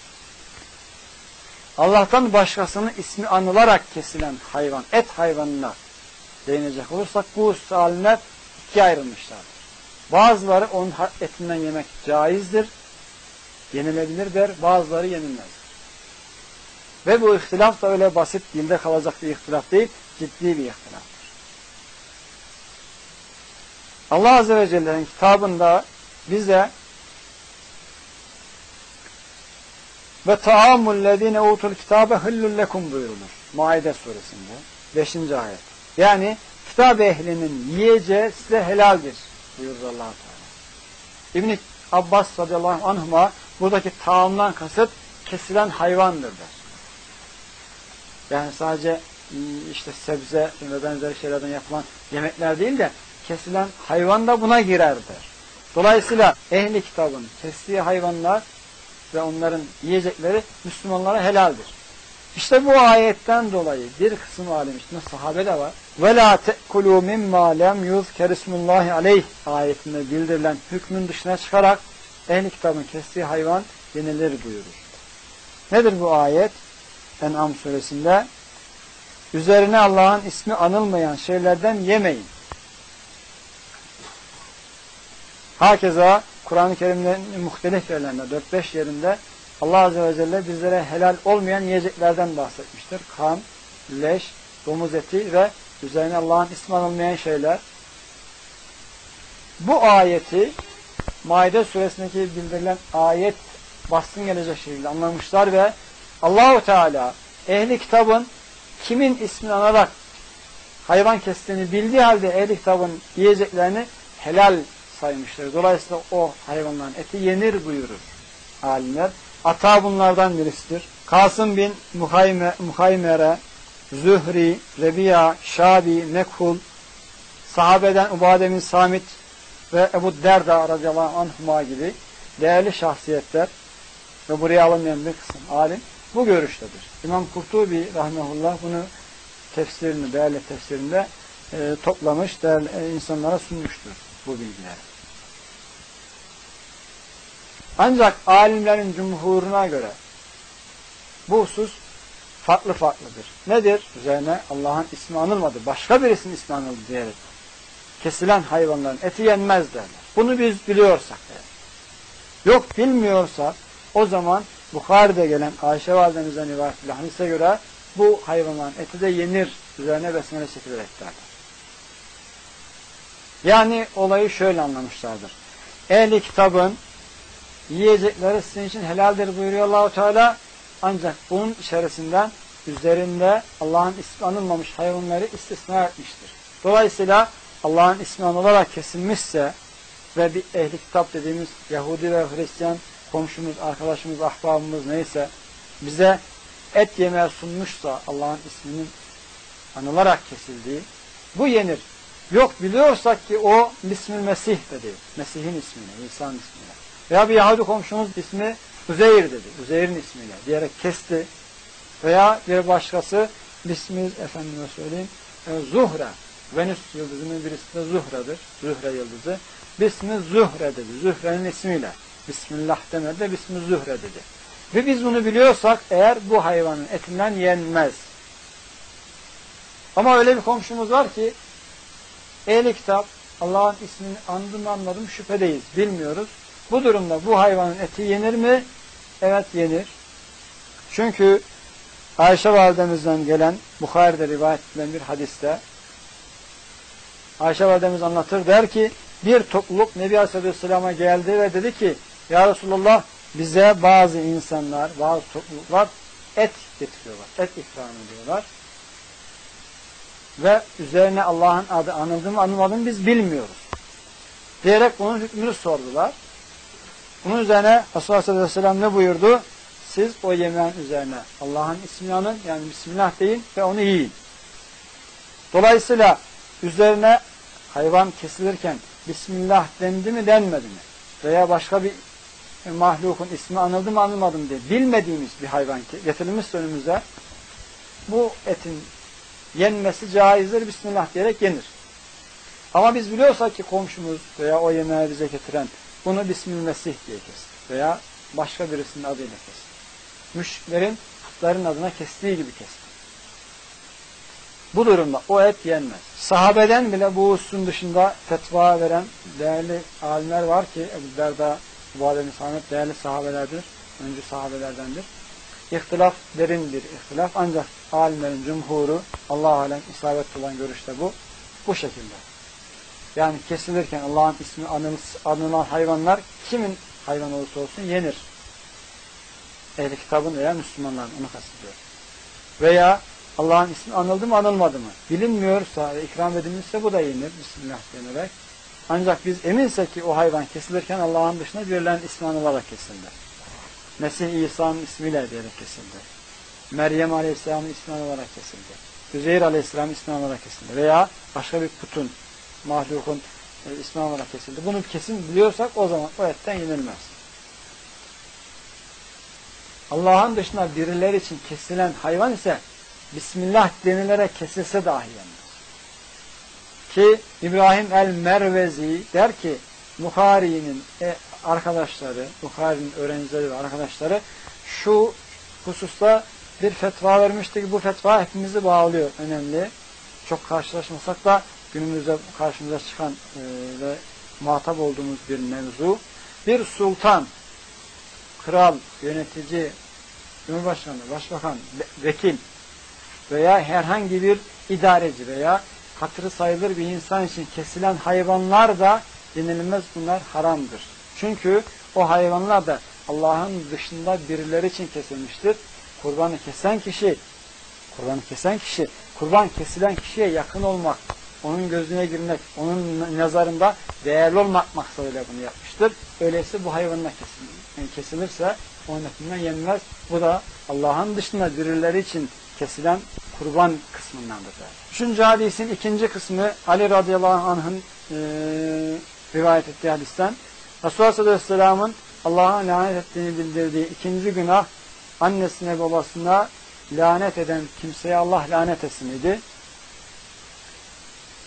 Allah'tan başkasının ismi anılarak kesilen hayvan, et hayvanına değinecek olursak bu alimler ikiye ayrılmışlardır. Bazıları onun etinden yemek caizdir, yenilebilir der, bazıları yenilmez. Ve bu ihtilaf da öyle basit dilde kalacak bir ihtilaf değil, ciddi bir ihtilaftır. Allah Azze ve Celle'nin kitabında bize ve taamul lezine utul kitabe hıllul lekum buyurulur. Maide suresinde. Beşinci ayet. Yani kitap ehlinin yiyeceği size helaldir buyurur allah Teala. İbn Abbas radıyallahu anhuma buradaki taamdan kasıt kesilen hayvandır der. Yani sadece işte sebze ve benzeri şeylerden yapılan yemekler değil de kesilen hayvan da buna girer der. Dolayısıyla ehli kitabın kestiği hayvanlar ve onların yiyecekleri Müslümanlara helaldir. İşte bu ayetten dolayı bir kısım alim içinde sahabe de var. Ve la te'kulû mimmâ lem yuzker ismullâhi aleyh ayetinde bildirilen hükmün dışına çıkarak ehli kitabın kestiği hayvan yenilir buyurur. Nedir bu ayet? En'am suresinde üzerine Allah'ın ismi anılmayan şeylerden yemeyin. Hakeza Kur'an-ı Kerim'in muhtelif yerlerinde, 4-5 yerinde Allah Azze ve Celle bizlere helal olmayan yiyeceklerden bahsetmiştir. Kan, leş, domuz eti ve üzerine Allah'ın ismi anılmayan şeyler. Bu ayeti Maide suresindeki bildirilen ayet baskın gelecek şekilde anlamışlar ve Allahu Teala ehli kitabın kimin ismini anarak hayvan kestiğini bildiği halde ehli kitabın yiyeceklerini helal saymıştır. Dolayısıyla o hayvanların eti yenir buyurur alimler. Ata bunlardan birisidir. Kasım bin Muhayme, Muhaymere, Zühri, Rebiya, Şabi, Mekhul, sahabeden Ubade bin Samit ve Ebu Derda radıyallahu anhuma gibi değerli şahsiyetler ve buraya alınmayan bir kısım alim bu görüştedir. İmam Kurtubi rahmetullah bunu tefsirini, değerli tefsirinde e, toplamış, değerli, e, insanlara sunmuştur bu bilgileri. Ancak alimlerin cumhuruna göre bu husus farklı farklıdır. Nedir? Üzerine Allah'ın ismi anılmadı. Başka birisinin ismi anıldı diyerek. Kesilen hayvanların eti yenmez derler. Bunu biz biliyorsak eğer. Yok bilmiyorsak o zaman Bukhari'de gelen Ayşe validemizden rivayet hadise göre bu hayvanların eti de yenir. Üzerine besmele çekilerek derler. Yani olayı şöyle anlamışlardır. Ehli kitabın yiyecekleri sizin için helaldir buyuruyor Allahu Teala. Ancak bunun içerisinden üzerinde Allah'ın ismi anılmamış hayvanları istisna etmiştir. Dolayısıyla Allah'ın ismi anılarak kesilmişse ve bir ehli kitap dediğimiz Yahudi ve Hristiyan komşumuz, arkadaşımız, ahbabımız neyse bize et yemeğe sunmuşsa Allah'ın isminin anılarak kesildiği bu yenir. Yok biliyorsak ki o Bismil Mesih dedi. Mesih'in ismine, İsa'nın ismine. Veya bir Yahudi komşumuz ismi Üzeyir dedi. Üzeyir'in ismiyle diyerek kesti. Veya bir başkası Bismi efendime söyleyeyim e, Zuhra. Venüs yıldızının birisi de Zuhra'dır. Zuhra yıldızı. Bismi Zuhre dedi. Zuhre'nin ismiyle. Bismillah demedi de Bismi Zuhre dedi. Ve biz bunu biliyorsak eğer bu hayvanın etinden yenmez. Ama öyle bir komşumuz var ki ehli kitap Allah'ın ismini andım anladım şüphedeyiz. Bilmiyoruz. Bu durumda bu hayvanın eti yenir mi? Evet yenir. Çünkü Ayşe validemizden gelen Bukhari'de rivayet edilen bir hadiste Ayşe validemiz anlatır der ki bir topluluk Nebi Aleyhisselam'a geldi ve dedi ki Ya Resulullah bize bazı insanlar, bazı topluluklar et getiriyorlar. Et ikram ediyorlar. Ve üzerine Allah'ın adı anıldı mı anılmadı mı biz bilmiyoruz. Diyerek bunun hükmünü sordular. Bunun üzerine Resulullah sallallahu aleyhi ne buyurdu? Siz o yemeğin üzerine Allah'ın ismini anın, yani Bismillah deyin ve onu yiyin. Dolayısıyla üzerine hayvan kesilirken Bismillah dendi mi denmedi mi? Veya başka bir mahlukun ismi anıldı mı anılmadı mı diye bilmediğimiz bir hayvan ki getirilmişse önümüze bu etin yenmesi caizdir Bismillah diyerek yenir. Ama biz biliyorsak ki komşumuz veya o yemeği bize getiren bunu Bismillahsih diye kesti veya başka birisinin adıyla kesti. Müşriklerin putların adına kestiği gibi kesti. Bu durumda o et yenmez. Sahabeden bile bu hususun dışında fetva veren değerli alimler var ki Ebu Derda, Valide Samet değerli sahabelerdir. Öncü sahabelerdendir. İhtilaf derin bir ihtilaf ancak alimlerin cumhuru Allah alem isabet olan görüşte bu. Bu şekilde. Yani kesilirken Allah'ın ismi anılan hayvanlar kimin hayvan olursa olsun yenir. Ehli kitabın veya Müslümanların onu kastediyor. Veya Allah'ın ismi anıldı mı anılmadı mı? Bilinmiyorsa ikram edilmişse bu da yenir. Bismillah denerek. Ancak biz eminsek ki o hayvan kesilirken Allah'ın dışında birilerinin ismi anılarak kesildi. Mesih İsa'nın ismiyle diyerek kesildi. Meryem Aleyhisselam'ın ismi anılarak kesildi. Üzeyir Aleyhisselam'ın ismi anılarak kesildi. Veya başka bir putun, mahlukun e, ismi anılarak kesildi. Bunu kesin biliyorsak o zaman o etten yenilmez. Allah'ın dışında birileri için kesilen hayvan ise Bismillah denilerek kesilse dahi yenmez. Ki İbrahim el-Mervezi der ki Bukhari'nin e, arkadaşları, Bukhari'nin öğrencileri ve arkadaşları şu hususta bir fetva vermişti ki bu fetva hepimizi bağlıyor. Önemli. Çok karşılaşmasak da günümüzde karşımıza çıkan e, ve muhatap olduğumuz bir mevzu. Bir sultan, kral, yönetici, cumhurbaşkanı, başbakan, vekil veya herhangi bir idareci veya hatırı sayılır bir insan için kesilen hayvanlar da denilmez bunlar haramdır. Çünkü o hayvanlar da Allah'ın dışında birileri için kesilmiştir. Kurbanı kesen kişi, kurbanı kesen kişi, kurban kesilen kişiye yakın olmak, onun gözüne girmek, onun nazarında değerli olmak maksadıyla bunu yapmıştır. Öyleyse bu hayvanla kesilir. Yani kesilirse onun etinden yenmez. Bu da Allah'ın dışında birileri için kesilen kurban kısmındandır. Üçüncü hadisin ikinci kısmı Ali radıyallahu anh'ın e, rivayet ettiği hadisten Resulullah sallallahu aleyhi ve sellem'in Allah'a lanet ettiğini bildirdiği ikinci günah annesine babasına lanet eden kimseye Allah lanet etsin idi.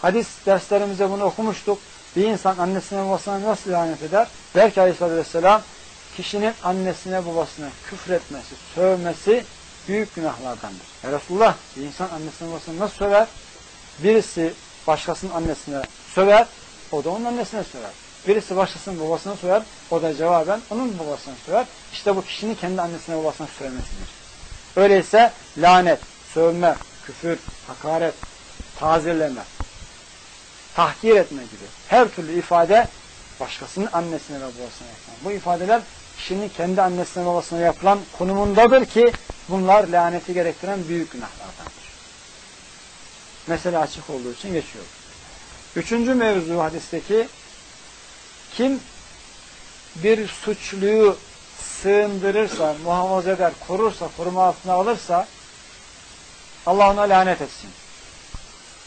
Hadis derslerimizde bunu okumuştuk. Bir insan annesine babasına nasıl lanet eder? Belki aleyhissalatü vesselam kişinin annesine babasına küfretmesi, sövmesi büyük günahlardandır. Ya Resulullah insan annesine babasına nasıl söver? Birisi başkasının annesine söver, o da onun annesine söver. Birisi başkasının babasına söyler, o da cevaben onun babasına söyler. İşte bu kişinin kendi annesine babasına söylemesidir. Öyleyse lanet, sövme, küfür, hakaret, tazirleme, tahkir etme gibi her türlü ifade başkasının annesine ve babasına yapılan. Bu ifadeler kişinin kendi annesine babasına yapılan konumundadır ki bunlar laneti gerektiren büyük günahlardandır. Mesele açık olduğu için geçiyor. Üçüncü mevzu hadisteki kim bir suçluyu sığındırırsa, muhafaza eder, korursa, koruma altına alırsa Allah ona lanet etsin.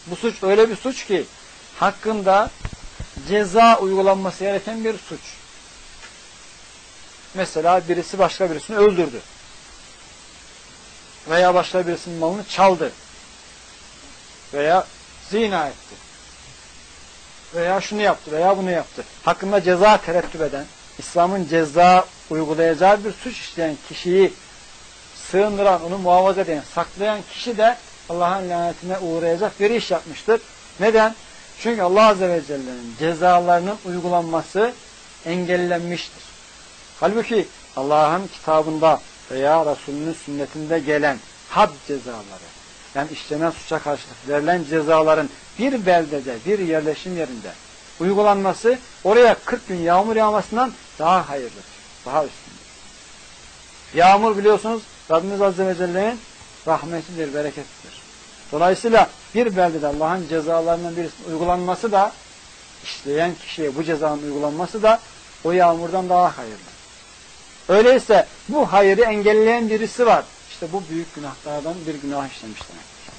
Bu suç öyle bir suç ki hakkında ceza uygulanması gereken bir suç. Mesela birisi başka birisini öldürdü. Veya başka birisinin malını çaldı. Veya zina etti. Veya şunu yaptı veya bunu yaptı. Hakkında ceza terettüp eden, İslam'ın ceza uygulayacağı bir suç işleyen kişiyi sığındıran, onu muhafaza eden, saklayan kişi de Allah'ın lanetine uğrayacak bir iş yapmıştır. Neden? Çünkü Allah Azze ve Celle'nin cezalarının uygulanması engellenmiştir. Halbuki Allah'ın kitabında veya Resulünün sünnetinde gelen had cezaları, yani işlenen suça karşılık verilen cezaların bir beldede, bir yerleşim yerinde uygulanması oraya 40 gün yağmur yağmasından daha hayırlıdır, daha üstündür. Yağmur biliyorsunuz Rabbimiz Azze ve Celle'nin rahmetidir, bereketidir. Dolayısıyla bir beldede Allah'ın cezalarının bir uygulanması da işleyen kişiye bu cezanın uygulanması da o yağmurdan daha hayırlı. Öyleyse bu hayırı engelleyen birisi var. İşte bu büyük günahlardan bir günah işlemiş demektir.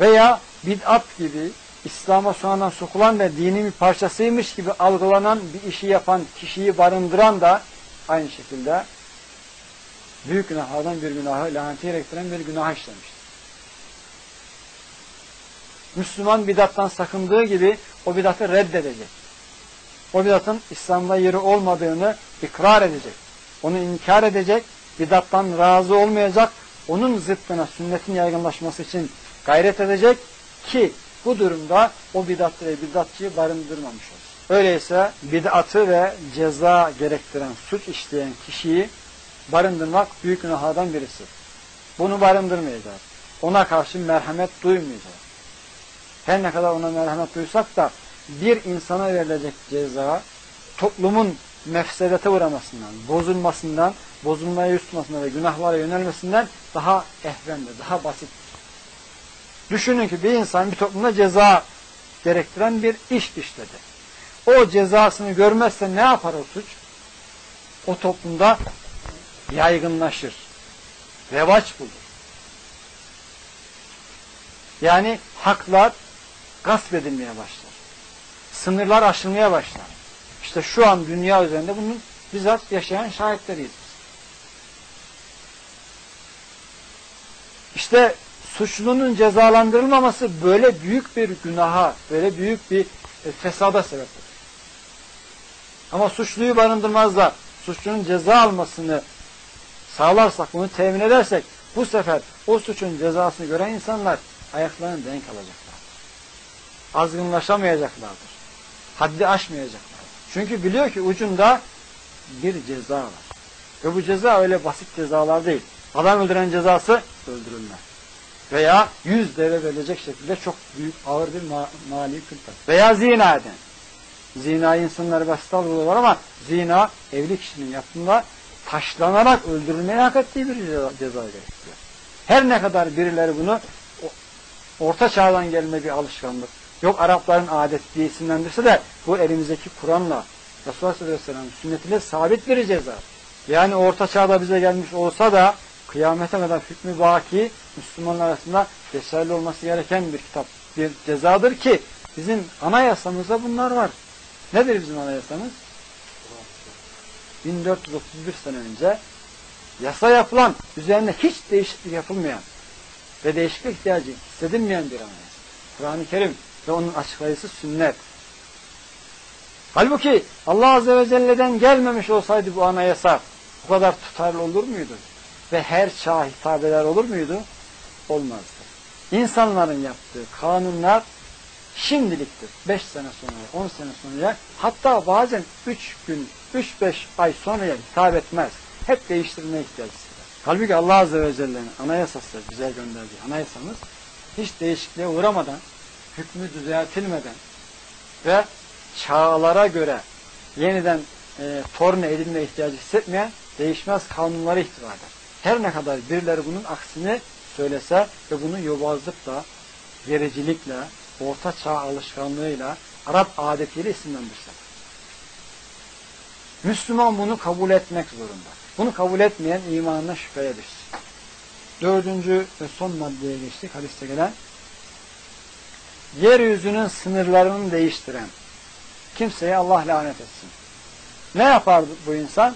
Veya bid'at gibi İslam'a sonradan sokulan ve dinin bir parçasıymış gibi algılanan bir işi yapan kişiyi barındıran da aynı şekilde büyük günahlardan bir günahı laneti gerektiren bir günah işlemiştir. Müslüman bidattan sakındığı gibi o bidatı reddedecek. O bidatın İslam'da yeri olmadığını ikrar edecek. Onu inkar edecek, bidattan razı olmayacak, onun zıttına sünnetin yaygınlaşması için gayret edecek ki bu durumda o bidatçı ve bidatçıyı barındırmamış olur. Öyleyse bid'atı ve ceza gerektiren suç işleyen kişiyi barındırmak büyük günahlardan birisi. Bunu barındırmayacağız. Ona karşı merhamet duymayacağız. Her ne kadar ona merhamet duysak da bir insana verilecek ceza toplumun mefsedete uğramasından, bozulmasından, bozulmaya yüz tutmasından ve günahlara yönelmesinden daha ehvendir, daha basittir. Düşünün ki bir insan bir toplumda ceza gerektiren bir iş işledi. O cezasını görmezse ne yapar o suç? O toplumda yaygınlaşır. Revaç bulur. Yani haklar gasp edilmeye başlar. Sınırlar aşılmaya başlar. İşte şu an dünya üzerinde bunun bizzat yaşayan şahitleriyiz. İşte suçlunun cezalandırılmaması böyle büyük bir günaha, böyle büyük bir e, fesada sebep olur. Ama suçluyu barındırmazlar. Suçlunun ceza almasını sağlarsak, bunu temin edersek bu sefer o suçun cezasını gören insanlar ayaklarını denk alacaklardır. Azgınlaşamayacaklardır. Haddi aşmayacaklardır. Çünkü biliyor ki ucunda bir ceza var. Ve bu ceza öyle basit cezalar değil. Adam öldüren cezası öldürülme. Veya yüz deve verilecek şekilde çok büyük ağır bir ma mali külfet. Veya zina eden. Zina insanlar basit algılıyorlar ama zina evli kişinin yaptığında taşlanarak öldürülmeye hak ettiği bir ceza, ceza gerektiriyor. Her ne kadar birileri bunu orta çağdan gelme bir alışkanlık, yok Arapların adet diye isimlendirse de bu elimizdeki Kur'an'la Resulullah sallallahu aleyhi ve sellem sünnetiyle sabit bir ceza. Yani orta çağda bize gelmiş olsa da kıyamete kadar hükmü baki Müslümanlar arasında geçerli olması gereken bir kitap, bir cezadır ki bizim anayasamızda bunlar var. Nedir bizim anayasamız? 1431 sene önce yasa yapılan, üzerinde hiç değişiklik yapılmayan ve değişiklik ihtiyacı hissedilmeyen bir anayasa. Kur'an-ı Kerim ve onun açıklayıcısı sünnet. Halbuki Allah Azze ve Celle'den gelmemiş olsaydı bu anayasa bu kadar tutarlı olur muydu? Ve her çağa hitap eder olur muydu? Olmazdı. İnsanların yaptığı kanunlar şimdiliktir. Beş sene sonra, on sene sonra hatta bazen üç gün, üç beş ay sonraya hitap etmez. Hep değiştirmeye ihtiyaç hisseder. Halbuki Allah Azze ve Celle'nin anayasası, bize gönderdiği anayasamız hiç değişikliğe uğramadan, hükmü düzeltilmeden ve çağlara göre yeniden e, torne edilme ihtiyacı hissetmeyen değişmez kanunları ihtiva eder. Her ne kadar birileri bunun aksini söylese ve bunu yobazlıkla, vericilikle, orta çağ alışkanlığıyla, Arap adetiyle isimlendirse. Müslüman bunu kabul etmek zorunda. Bunu kabul etmeyen imanına şüpheye düşsün. Dördüncü ve son maddeye geçtik hadiste gelen. Yeryüzünün sınırlarını değiştiren kimseye Allah lanet etsin. Ne yapar bu insan?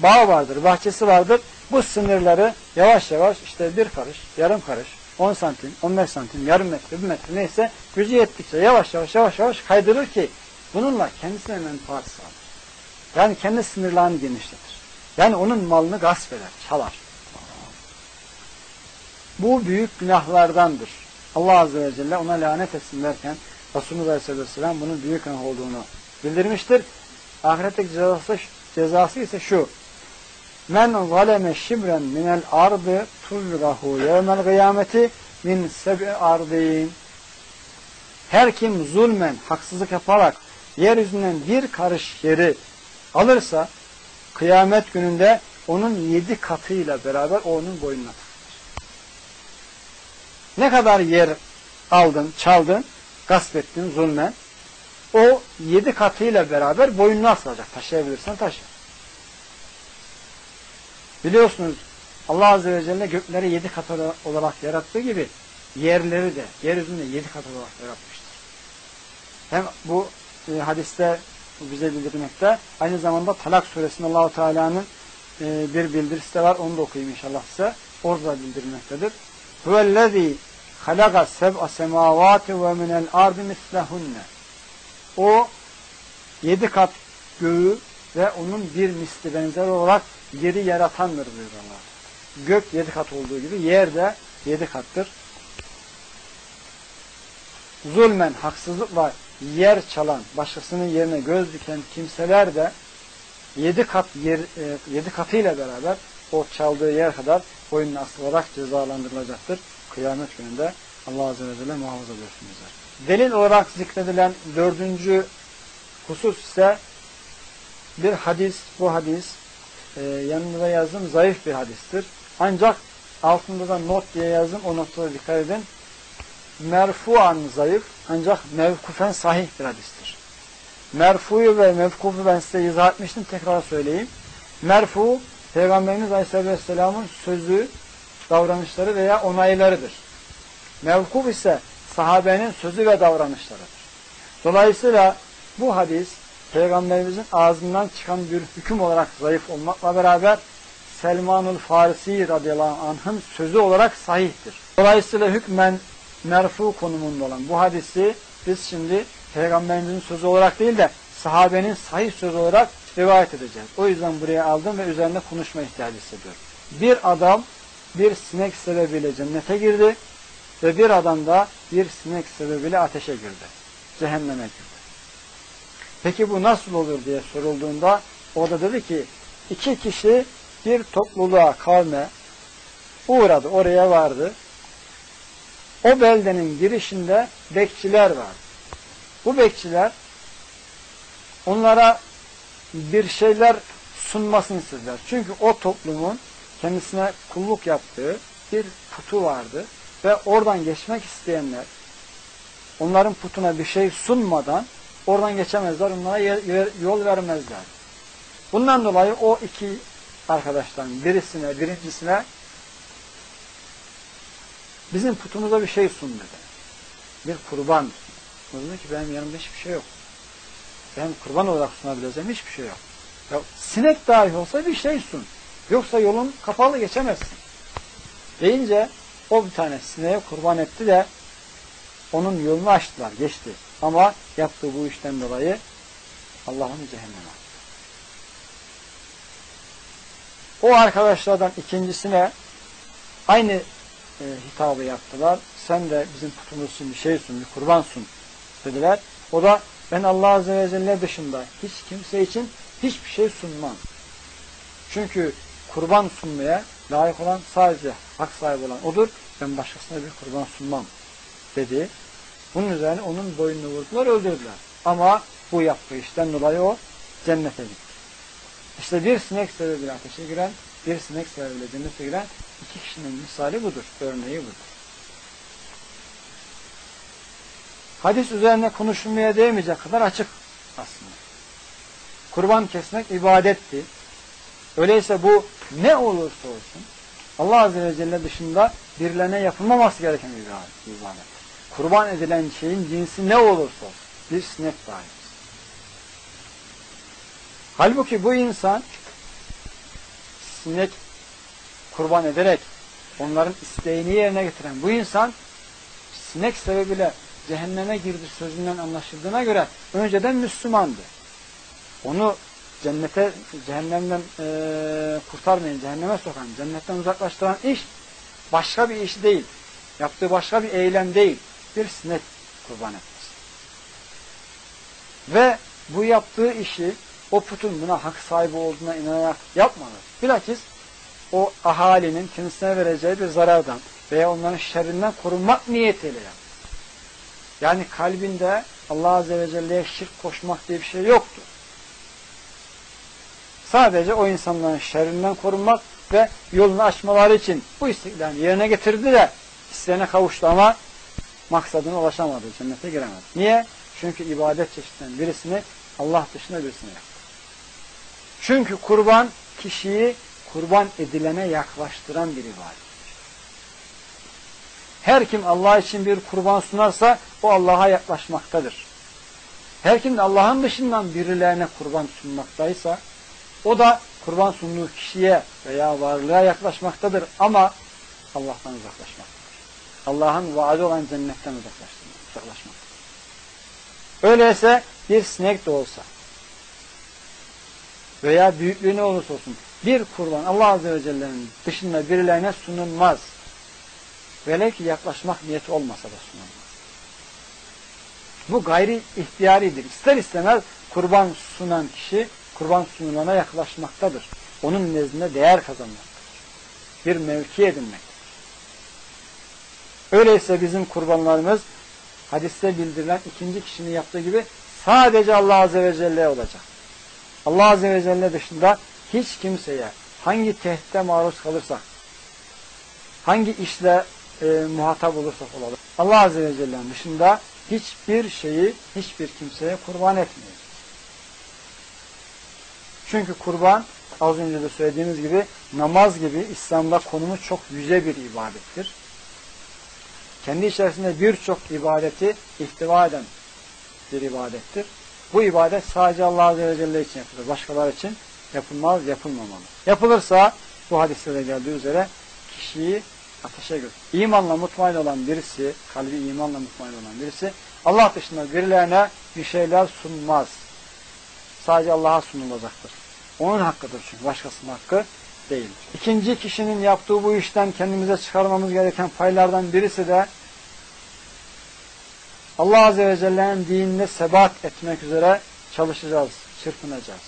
Bağ vardır, bahçesi vardır. Bu sınırları yavaş yavaş işte bir karış, yarım karış, 10 santim, 15 santim, yarım metre, bir metre neyse gücü yettikçe yavaş yavaş yavaş yavaş kaydırır ki bununla kendisine menfaat sağlar. Yani kendi sınırlarını genişletir. Yani onun malını gasp eder, çalar. Bu büyük günahlardandır. Allah Azze ve Celle ona lanet etsin derken Resulullah Aleyhisselatü Vesselam bunun büyük günah olduğunu bildirmiştir. Ahiretteki cezası, cezası ise şu. Men zaleme şibren minel ardı tuzrahu yevmel kıyameti min sebi ardin. Her kim zulmen, haksızlık yaparak yeryüzünden bir karış yeri alırsa kıyamet gününde onun yedi katıyla beraber onun boynuna. Ne kadar yer aldın, çaldın, gasp ettin zulmen, o yedi katıyla beraber boynuna asılacak. Taşıyabilirsen taşı. Biliyorsunuz Allah Azze ve Celle gökleri yedi kat olarak yarattığı gibi yerleri de yeryüzünde yedi kat olarak yaratmıştır. Hem bu e, hadiste bize bildirmekte aynı zamanda Talak suresinde Allahu Teala'nın e, bir bildirisi de var. Onu da okuyayım inşallah size. Orada bildirmektedir. Huvellezî halaga seb'a semâvâti ve minel ardı mislehunne. O yedi kat göğü ve onun bir misli benzer olarak yeri yaratandır buyuruyor Allah. Gök yedi kat olduğu gibi yer de yedi kattır. Zulmen, haksızlıkla yer çalan, başkasının yerine göz diken kimseler de yedi kat yer, e, yedi katıyla beraber o çaldığı yer kadar boynuna asılarak cezalandırılacaktır. Kıyamet gününde Allah Azze ve Celle muhafaza buyursun Delil olarak zikredilen dördüncü husus ise bir hadis, bu hadis e, yanında yazdım zayıf bir hadistir. Ancak altında da not diye yazdım, o noktada dikkat edin. Merfuan zayıf ancak mevkufen sahih bir hadistir. Merfuyu ve mevkufu ben size izah etmiştim, tekrar söyleyeyim. Merfu, Peygamberimiz Aleyhisselam'ın sözü, davranışları veya onaylarıdır. Mevkuf ise sahabenin sözü ve davranışlarıdır. Dolayısıyla bu hadis Peygamberimizin ağzından çıkan bir hüküm olarak zayıf olmakla beraber Selmanul Farisi radıyallahu anh'ın sözü olarak sahihtir. Dolayısıyla hükmen merfu konumunda olan bu hadisi biz şimdi Peygamberimizin sözü olarak değil de sahabenin sahih sözü olarak rivayet edeceğiz. O yüzden buraya aldım ve üzerinde konuşma ihtiyacı hissediyorum. Bir adam bir sinek sebebiyle cennete girdi ve bir adam da bir sinek sebebiyle ateşe girdi. Cehenneme girdi. Peki bu nasıl olur diye sorulduğunda o da dedi ki iki kişi bir topluluğa, kavme uğradı, oraya vardı. O beldenin girişinde bekçiler var. Bu bekçiler onlara bir şeyler sunmasını istediler. Çünkü o toplumun kendisine kulluk yaptığı bir putu vardı ve oradan geçmek isteyenler onların putuna bir şey sunmadan oradan geçemezler, onlara yol vermezler. Bundan dolayı o iki arkadaştan birisine, birincisine bizim putumuza bir şey sun dedi. Bir kurban. O dedi ki benim yanımda hiçbir şey yok. Ben kurban olarak sunabileceğim hiçbir şey yok. Ya sinek dahi olsa bir şey sun. Yoksa yolun kapalı geçemezsin. Deyince o bir tane sineğe kurban etti de onun yolunu açtılar, geçti. Ama yaptığı bu işten dolayı Allah'ın cehenneme O arkadaşlardan ikincisine aynı e, hitabı yaptılar. Sen de bizim putumuzsun bir şey sun, bir kurban sun dediler. O da ben Allah Azze ve Celle dışında hiç kimse için hiçbir şey sunmam. Çünkü kurban sunmaya layık olan sadece hak sahibi olan odur. Ben başkasına bir kurban sunmam dedi. Bunun üzerine onun boynunu vurdular, öldürdüler. Ama bu yaptığı işten dolayı o cennete gitti. İşte bir sinek sebebiyle ateşe giren, bir sinek sebebiyle cennete giren iki kişinin misali budur, örneği budur. Hadis üzerine konuşulmaya değmeyecek kadar açık aslında. Kurban kesmek ibadetti. Öyleyse bu ne olursa olsun Allah Azze ve Celle dışında birilerine yapılmaması gereken ibadet. Kurban edilen şeyin cinsi ne olursa olsun. Bir sinek dahi. Halbuki bu insan sinek kurban ederek onların isteğini yerine getiren bu insan sinek sebebiyle cehenneme girdi sözünden anlaşıldığına göre önceden Müslümandı. Onu cennete, cehennemden e, kurtarmayın, cehenneme sokan, cennetten uzaklaştıran iş başka bir iş değil. Yaptığı başka bir eylem değil. Bir sinek kurban etmesi. Ve bu yaptığı işi o putun buna hak sahibi olduğuna inanarak yapmadı. Bilakis o ahalinin kendisine vereceği bir zarardan veya onların şerrinden korunmak niyetiyle yaptı. Yani kalbinde Allah Azze ve Celle'ye şirk koşmak diye bir şey yoktu. Sadece o insanların şerrinden korunmak ve yolunu açmaları için bu istiklal yerine getirdi de isteğine kavuştu ama maksadına ulaşamadı, cennete giremedi. Niye? Çünkü ibadet çeşitlerinden birisini Allah dışında birisine yaptı. Çünkü kurban kişiyi kurban edilene yaklaştıran bir ibadet. Her kim Allah için bir kurban sunarsa o Allah'a yaklaşmaktadır. Her kim de Allah'ın dışından birilerine kurban sunmaktaysa o da kurban sunduğu kişiye veya varlığa yaklaşmaktadır ama Allah'tan uzaklaşmaktadır. Allah'ın vaadi olan cennetten uzaklaşmaktadır. Öyleyse bir sinek de olsa veya büyüklüğü ne olursa olsun bir kurban Allah Azze ve Celle'nin dışında birilerine sunulmaz. Velev ki yaklaşmak niyeti olmasa da sunulmaz. Bu gayri ihtiyaridir. İster istemez kurban sunan kişi kurban sunulana yaklaşmaktadır. Onun nezdinde değer kazanmaktadır. Bir mevki edinmektedir. Öyleyse bizim kurbanlarımız hadiste bildirilen ikinci kişinin yaptığı gibi sadece Allah Azze ve Celle olacak. Allah Azze ve Celle dışında hiç kimseye hangi tehditte maruz kalırsak, hangi işle e, muhatap olursak olalım, Allah Azze ve Celle'nin dışında hiçbir şeyi hiçbir kimseye kurban etmiyor. Çünkü kurban az önce de söylediğimiz gibi namaz gibi İslam'da konumu çok yüce bir ibadettir. Kendi içerisinde birçok ibadeti ihtiva eden bir ibadettir. Bu ibadet sadece Allah Azze ve Celle için yapılır. Başkaları için yapılmaz, yapılmamalı. Yapılırsa bu hadiste de geldiği üzere kişiyi ateşe götürür. İmanla mutmain olan birisi, kalbi imanla mutmain olan birisi Allah dışında birilerine bir şeyler sunmaz. Sadece Allah'a sunulacaktır. Onun hakkıdır çünkü başkasının hakkı değildir. İkinci kişinin yaptığı bu işten kendimize çıkarmamız gereken paylardan birisi de Allah Azze ve Celle'nin dininde sebat etmek üzere çalışacağız, çırpınacağız.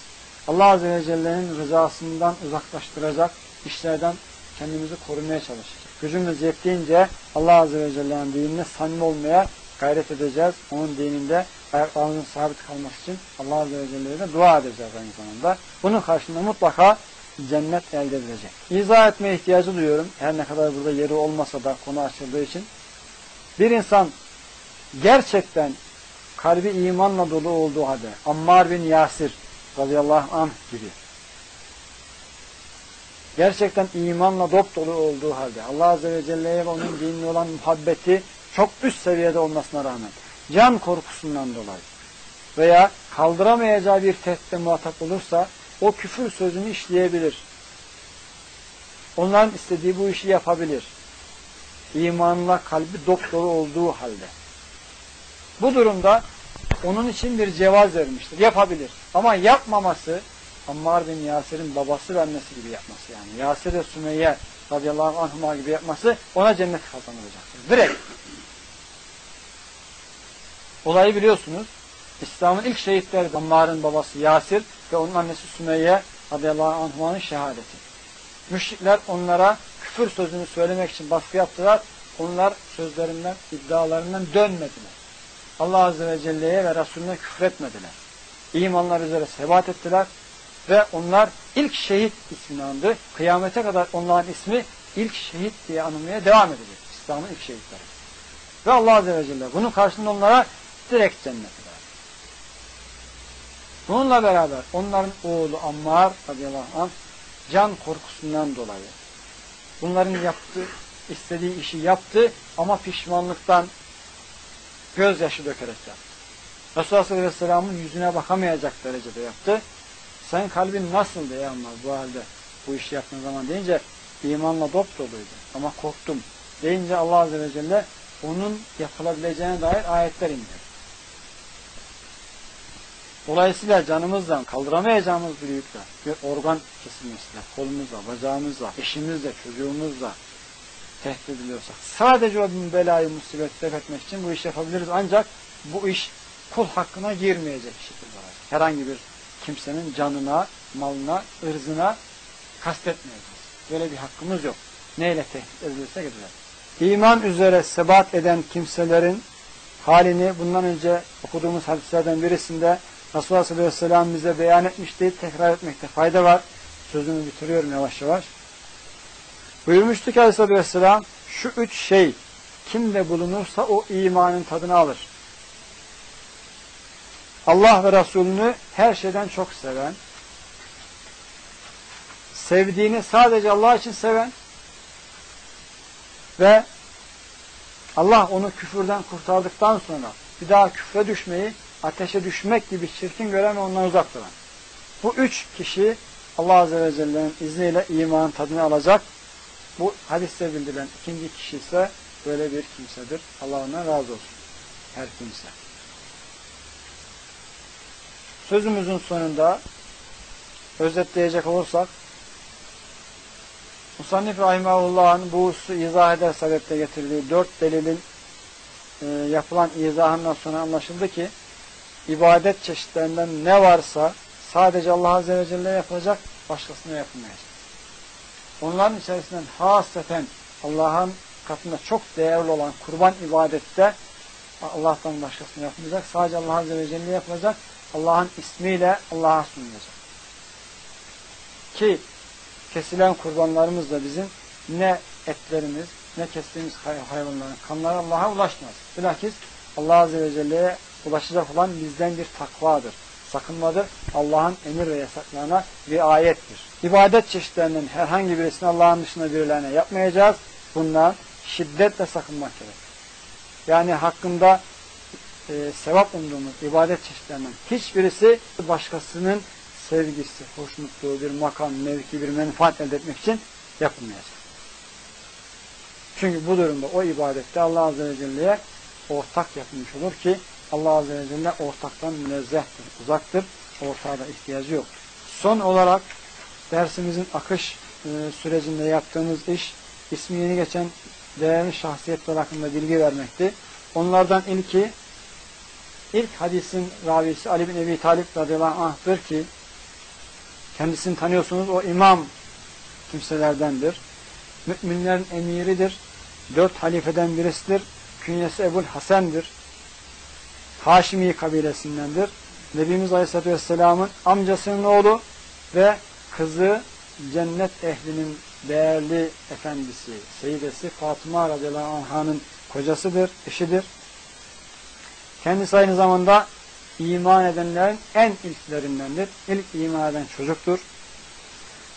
Allah Azze ve Celle'nin rızasından uzaklaştıracak işlerden kendimizi korumaya çalışacağız. Gücümüz yettiğince Allah Azze ve Celle'nin dinine samimi olmaya gayret edeceğiz. Onun dininde ayaklarımızın sabit kalması için Allah Azze ve Celle'ye dua edeceğiz aynı zamanda. Bunun karşılığında mutlaka cennet elde edilecek. İzah etmeye ihtiyacı duyuyorum. Her ne kadar burada yeri olmasa da konu açıldığı için. Bir insan gerçekten kalbi imanla dolu olduğu halde Ammar bin Yasir radıyallahu anh gibi gerçekten imanla dop dolu olduğu halde Allah Azze ve Celle'ye ve onun dinine olan muhabbeti çok üst seviyede olmasına rağmen can korkusundan dolayı veya kaldıramayacağı bir tehditte muhatap olursa o küfür sözünü işleyebilir. Onların istediği bu işi yapabilir. İmanla kalbi dop dolu olduğu halde. Bu durumda onun için bir cevaz vermiştir. Yapabilir. Ama yapmaması Ammar bin Yasir'in babası ve annesi gibi yapması yani. Yasir ve Sümeyye radıyallahu anhuma gibi yapması ona cennet kazanılacaktır. Direkt. Olayı biliyorsunuz. İslam'ın ilk şehitleri Ammar'ın babası Yasir ve onun annesi Sümeyye radıyallahu anhuma'nın şehadeti. Müşrikler onlara küfür sözünü söylemek için baskı yaptılar. Onlar sözlerinden, iddialarından dönmediler. Allah Azze ve Celle'ye ve Resulüne küfretmediler. İmanlar üzere sebat ettiler ve onlar ilk şehit ismini andı. Kıyamete kadar onların ismi ilk şehit diye anılmaya devam edecek. İslam'ın ilk şehitleri. Ve Allah Azze ve Celle bunun karşılığında onlara direkt cennet verdi. Bununla beraber onların oğlu Ammar radıyallahu anh can korkusundan dolayı bunların yaptığı, istediği işi yaptı ama pişmanlıktan gözyaşı dökerek yaptı. Resulullah sallallahu aleyhi ve sellem'in yüzüne bakamayacak derecede yaptı. Sen kalbin nasıl diye ama bu halde bu işi yaptığın zaman deyince imanla dop doluydu. Ama korktum deyince Allah Azze ve Celle onun yapılabileceğine dair ayetler indirdi. Dolayısıyla canımızdan kaldıramayacağımız bir yükle, bir organ kesilmesiyle, kolumuzla, bacağımızla, eşimizle, çocuğumuzla tehdit ediliyorsak, sadece o bin belayı musibet def etmek için bu işi yapabiliriz. Ancak bu iş kul hakkına girmeyecek şekilde olacak. Herhangi bir kimsenin canına, malına, ırzına kastetmeyeceğiz. Böyle bir hakkımız yok. Neyle tehdit edilirse edilir. İman üzere sebat eden kimselerin halini bundan önce okuduğumuz hadislerden birisinde Resulullah sallallahu aleyhi ve sellem bize beyan etmişti. Tekrar etmekte fayda var. Sözümü bitiriyorum yavaş yavaş. Buyurmuştu ki aleyhissalatü vesselam şu üç şey kimde bulunursa o imanın tadını alır. Allah ve Resulünü her şeyden çok seven, sevdiğini sadece Allah için seven ve Allah onu küfürden kurtardıktan sonra bir daha küfre düşmeyi, ateşe düşmek gibi çirkin gören ve ondan uzak duran. Bu üç kişi Allah Azze ve Celle'nin izniyle iman tadını alacak. Bu hadiste bildirilen ikinci kişi ise böyle bir kimsedir. Allah ondan razı olsun. Her kimse. Sözümüzün sonunda özetleyecek olursak Musannif Rahimahullah'ın bu hususu izah eder sebeple getirdiği dört delilin e, yapılan izahından sonra anlaşıldı ki ibadet çeşitlerinden ne varsa sadece Allah Azze ve Celle yapılacak, başkasına yapılmayacak. Onların içerisinden hasreten Allah'ın katında çok değerli olan kurban ibadette Allah'tan başkasına yapılmayacak. Sadece Allah Azze ve Celle yapılacak. Allah'ın ismiyle Allah'a sunulacak. Ki kesilen kurbanlarımız da bizim ne etlerimiz ne kestiğimiz hayvanların kanları Allah'a ulaşmaz. Bilakis Allah Azze ve Celle'ye ulaşacak olan bizden bir takvadır. Sakınmadır. Allah'ın emir ve yasaklarına bir ayettir. İbadet çeşitlerinden herhangi birisini Allah'ın dışında birilerine yapmayacağız. Bundan şiddetle sakınmak gerek. Yani hakkında e, sevap umduğumuz ibadet çeşitlerinden hiçbirisi başkasının sevgisi, hoşnutluğu, bir makam, mevki, bir menfaat elde etmek için yapılmayacak. Çünkü bu durumda o ibadette Allah Azze ve Celle'ye ortak yapılmış olur ki Allah Azze ve Celle ortaktan münezzehtir, uzaktır, ortağa da ihtiyacı yok. Son olarak dersimizin akış e, sürecinde yaptığımız iş ismi yeni geçen değerli şahsiyetler hakkında bilgi vermekti. Onlardan ilki ilk hadisin ravisi Ali bin Ebi Talip radıyallahu anh'tır ki kendisini tanıyorsunuz o imam kimselerdendir. Müminlerin emiridir. Dört halifeden birisidir. Künyesi Ebul Hasen'dir. Haşimi kabilesindendir. Nebimiz Aleyhisselatü Vesselam'ın amcasının oğlu ve kızı cennet ehlinin değerli efendisi, seyidesi Fatıma radıyallahu anh'ın kocasıdır, eşidir. Kendisi aynı zamanda iman edenlerin en ilklerindendir. İlk iman eden çocuktur.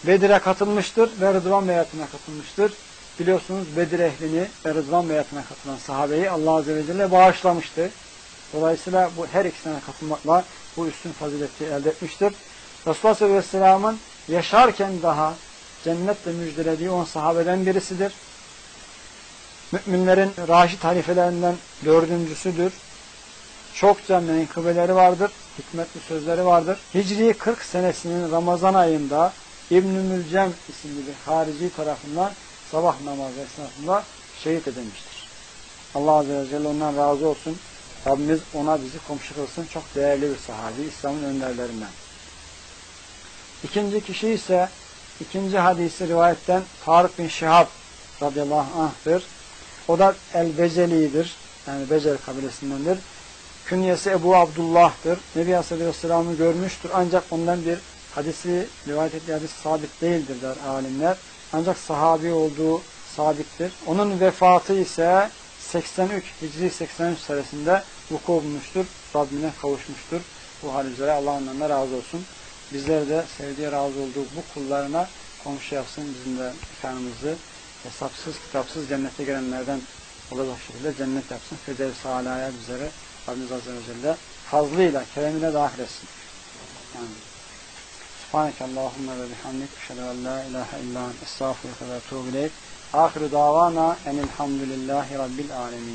Bedir'e katılmıştır ve Rıdvan beyatına katılmıştır. Biliyorsunuz Bedir ehlini ve Rıdvan beyatına katılan sahabeyi Allah Azze ve Celle bağışlamıştı. Dolayısıyla bu her ikisine katılmakla bu üstün fazileti elde etmiştir. Resulullah sallallahu aleyhi ve sellem'in yaşarken daha cennetle müjdelediği on sahabeden birisidir. Müminlerin raşit halifelerinden dördüncüsüdür. Çokça menkıbeleri vardır, hikmetli sözleri vardır. Hicri 40 senesinin Ramazan ayında İbn-i Mülcem isimli bir harici tarafından sabah namazı esnasında şehit edilmiştir. Allah Azze ve Celle ondan razı olsun. Rabbimiz ona bizi komşu kılsın. Çok değerli bir sahabi. İslam'ın önderlerinden. İkinci kişi ise ikinci hadisi rivayetten Tarık bin Şihab radıyallahu anh'tır. O da El-Beceli'dir. Yani Becel kabilesindendir. Künyesi Ebu Abdullah'tır. Nebi Aleyhisselam'ı görmüştür. Ancak ondan bir hadisi rivayet ettiği hadis sabit değildir der alimler. Ancak sahabi olduğu sabittir. Onun vefatı ise 83, Hicri 83 senesinde vuku bulmuştur. Rabbine kavuşmuştur. Bu hal üzere Allah ondan razı olsun. Bizleri de sevdiği razı olduğu bu kullarına komşu yapsın. Bizim de mekanımızı hesapsız, kitapsız cennete girenlerden olacak şekilde cennet yapsın. Ala'ya bizlere Rabbimiz Azze ve Celle fazlıyla, keremine dahil etsin. Yani. Subhaneke Allahümme ve bihamdik. Şedu en la ilahe illa estağfurullah ve tuğbileyk. Ahiru davana enilhamdülillahi rabbil alemin.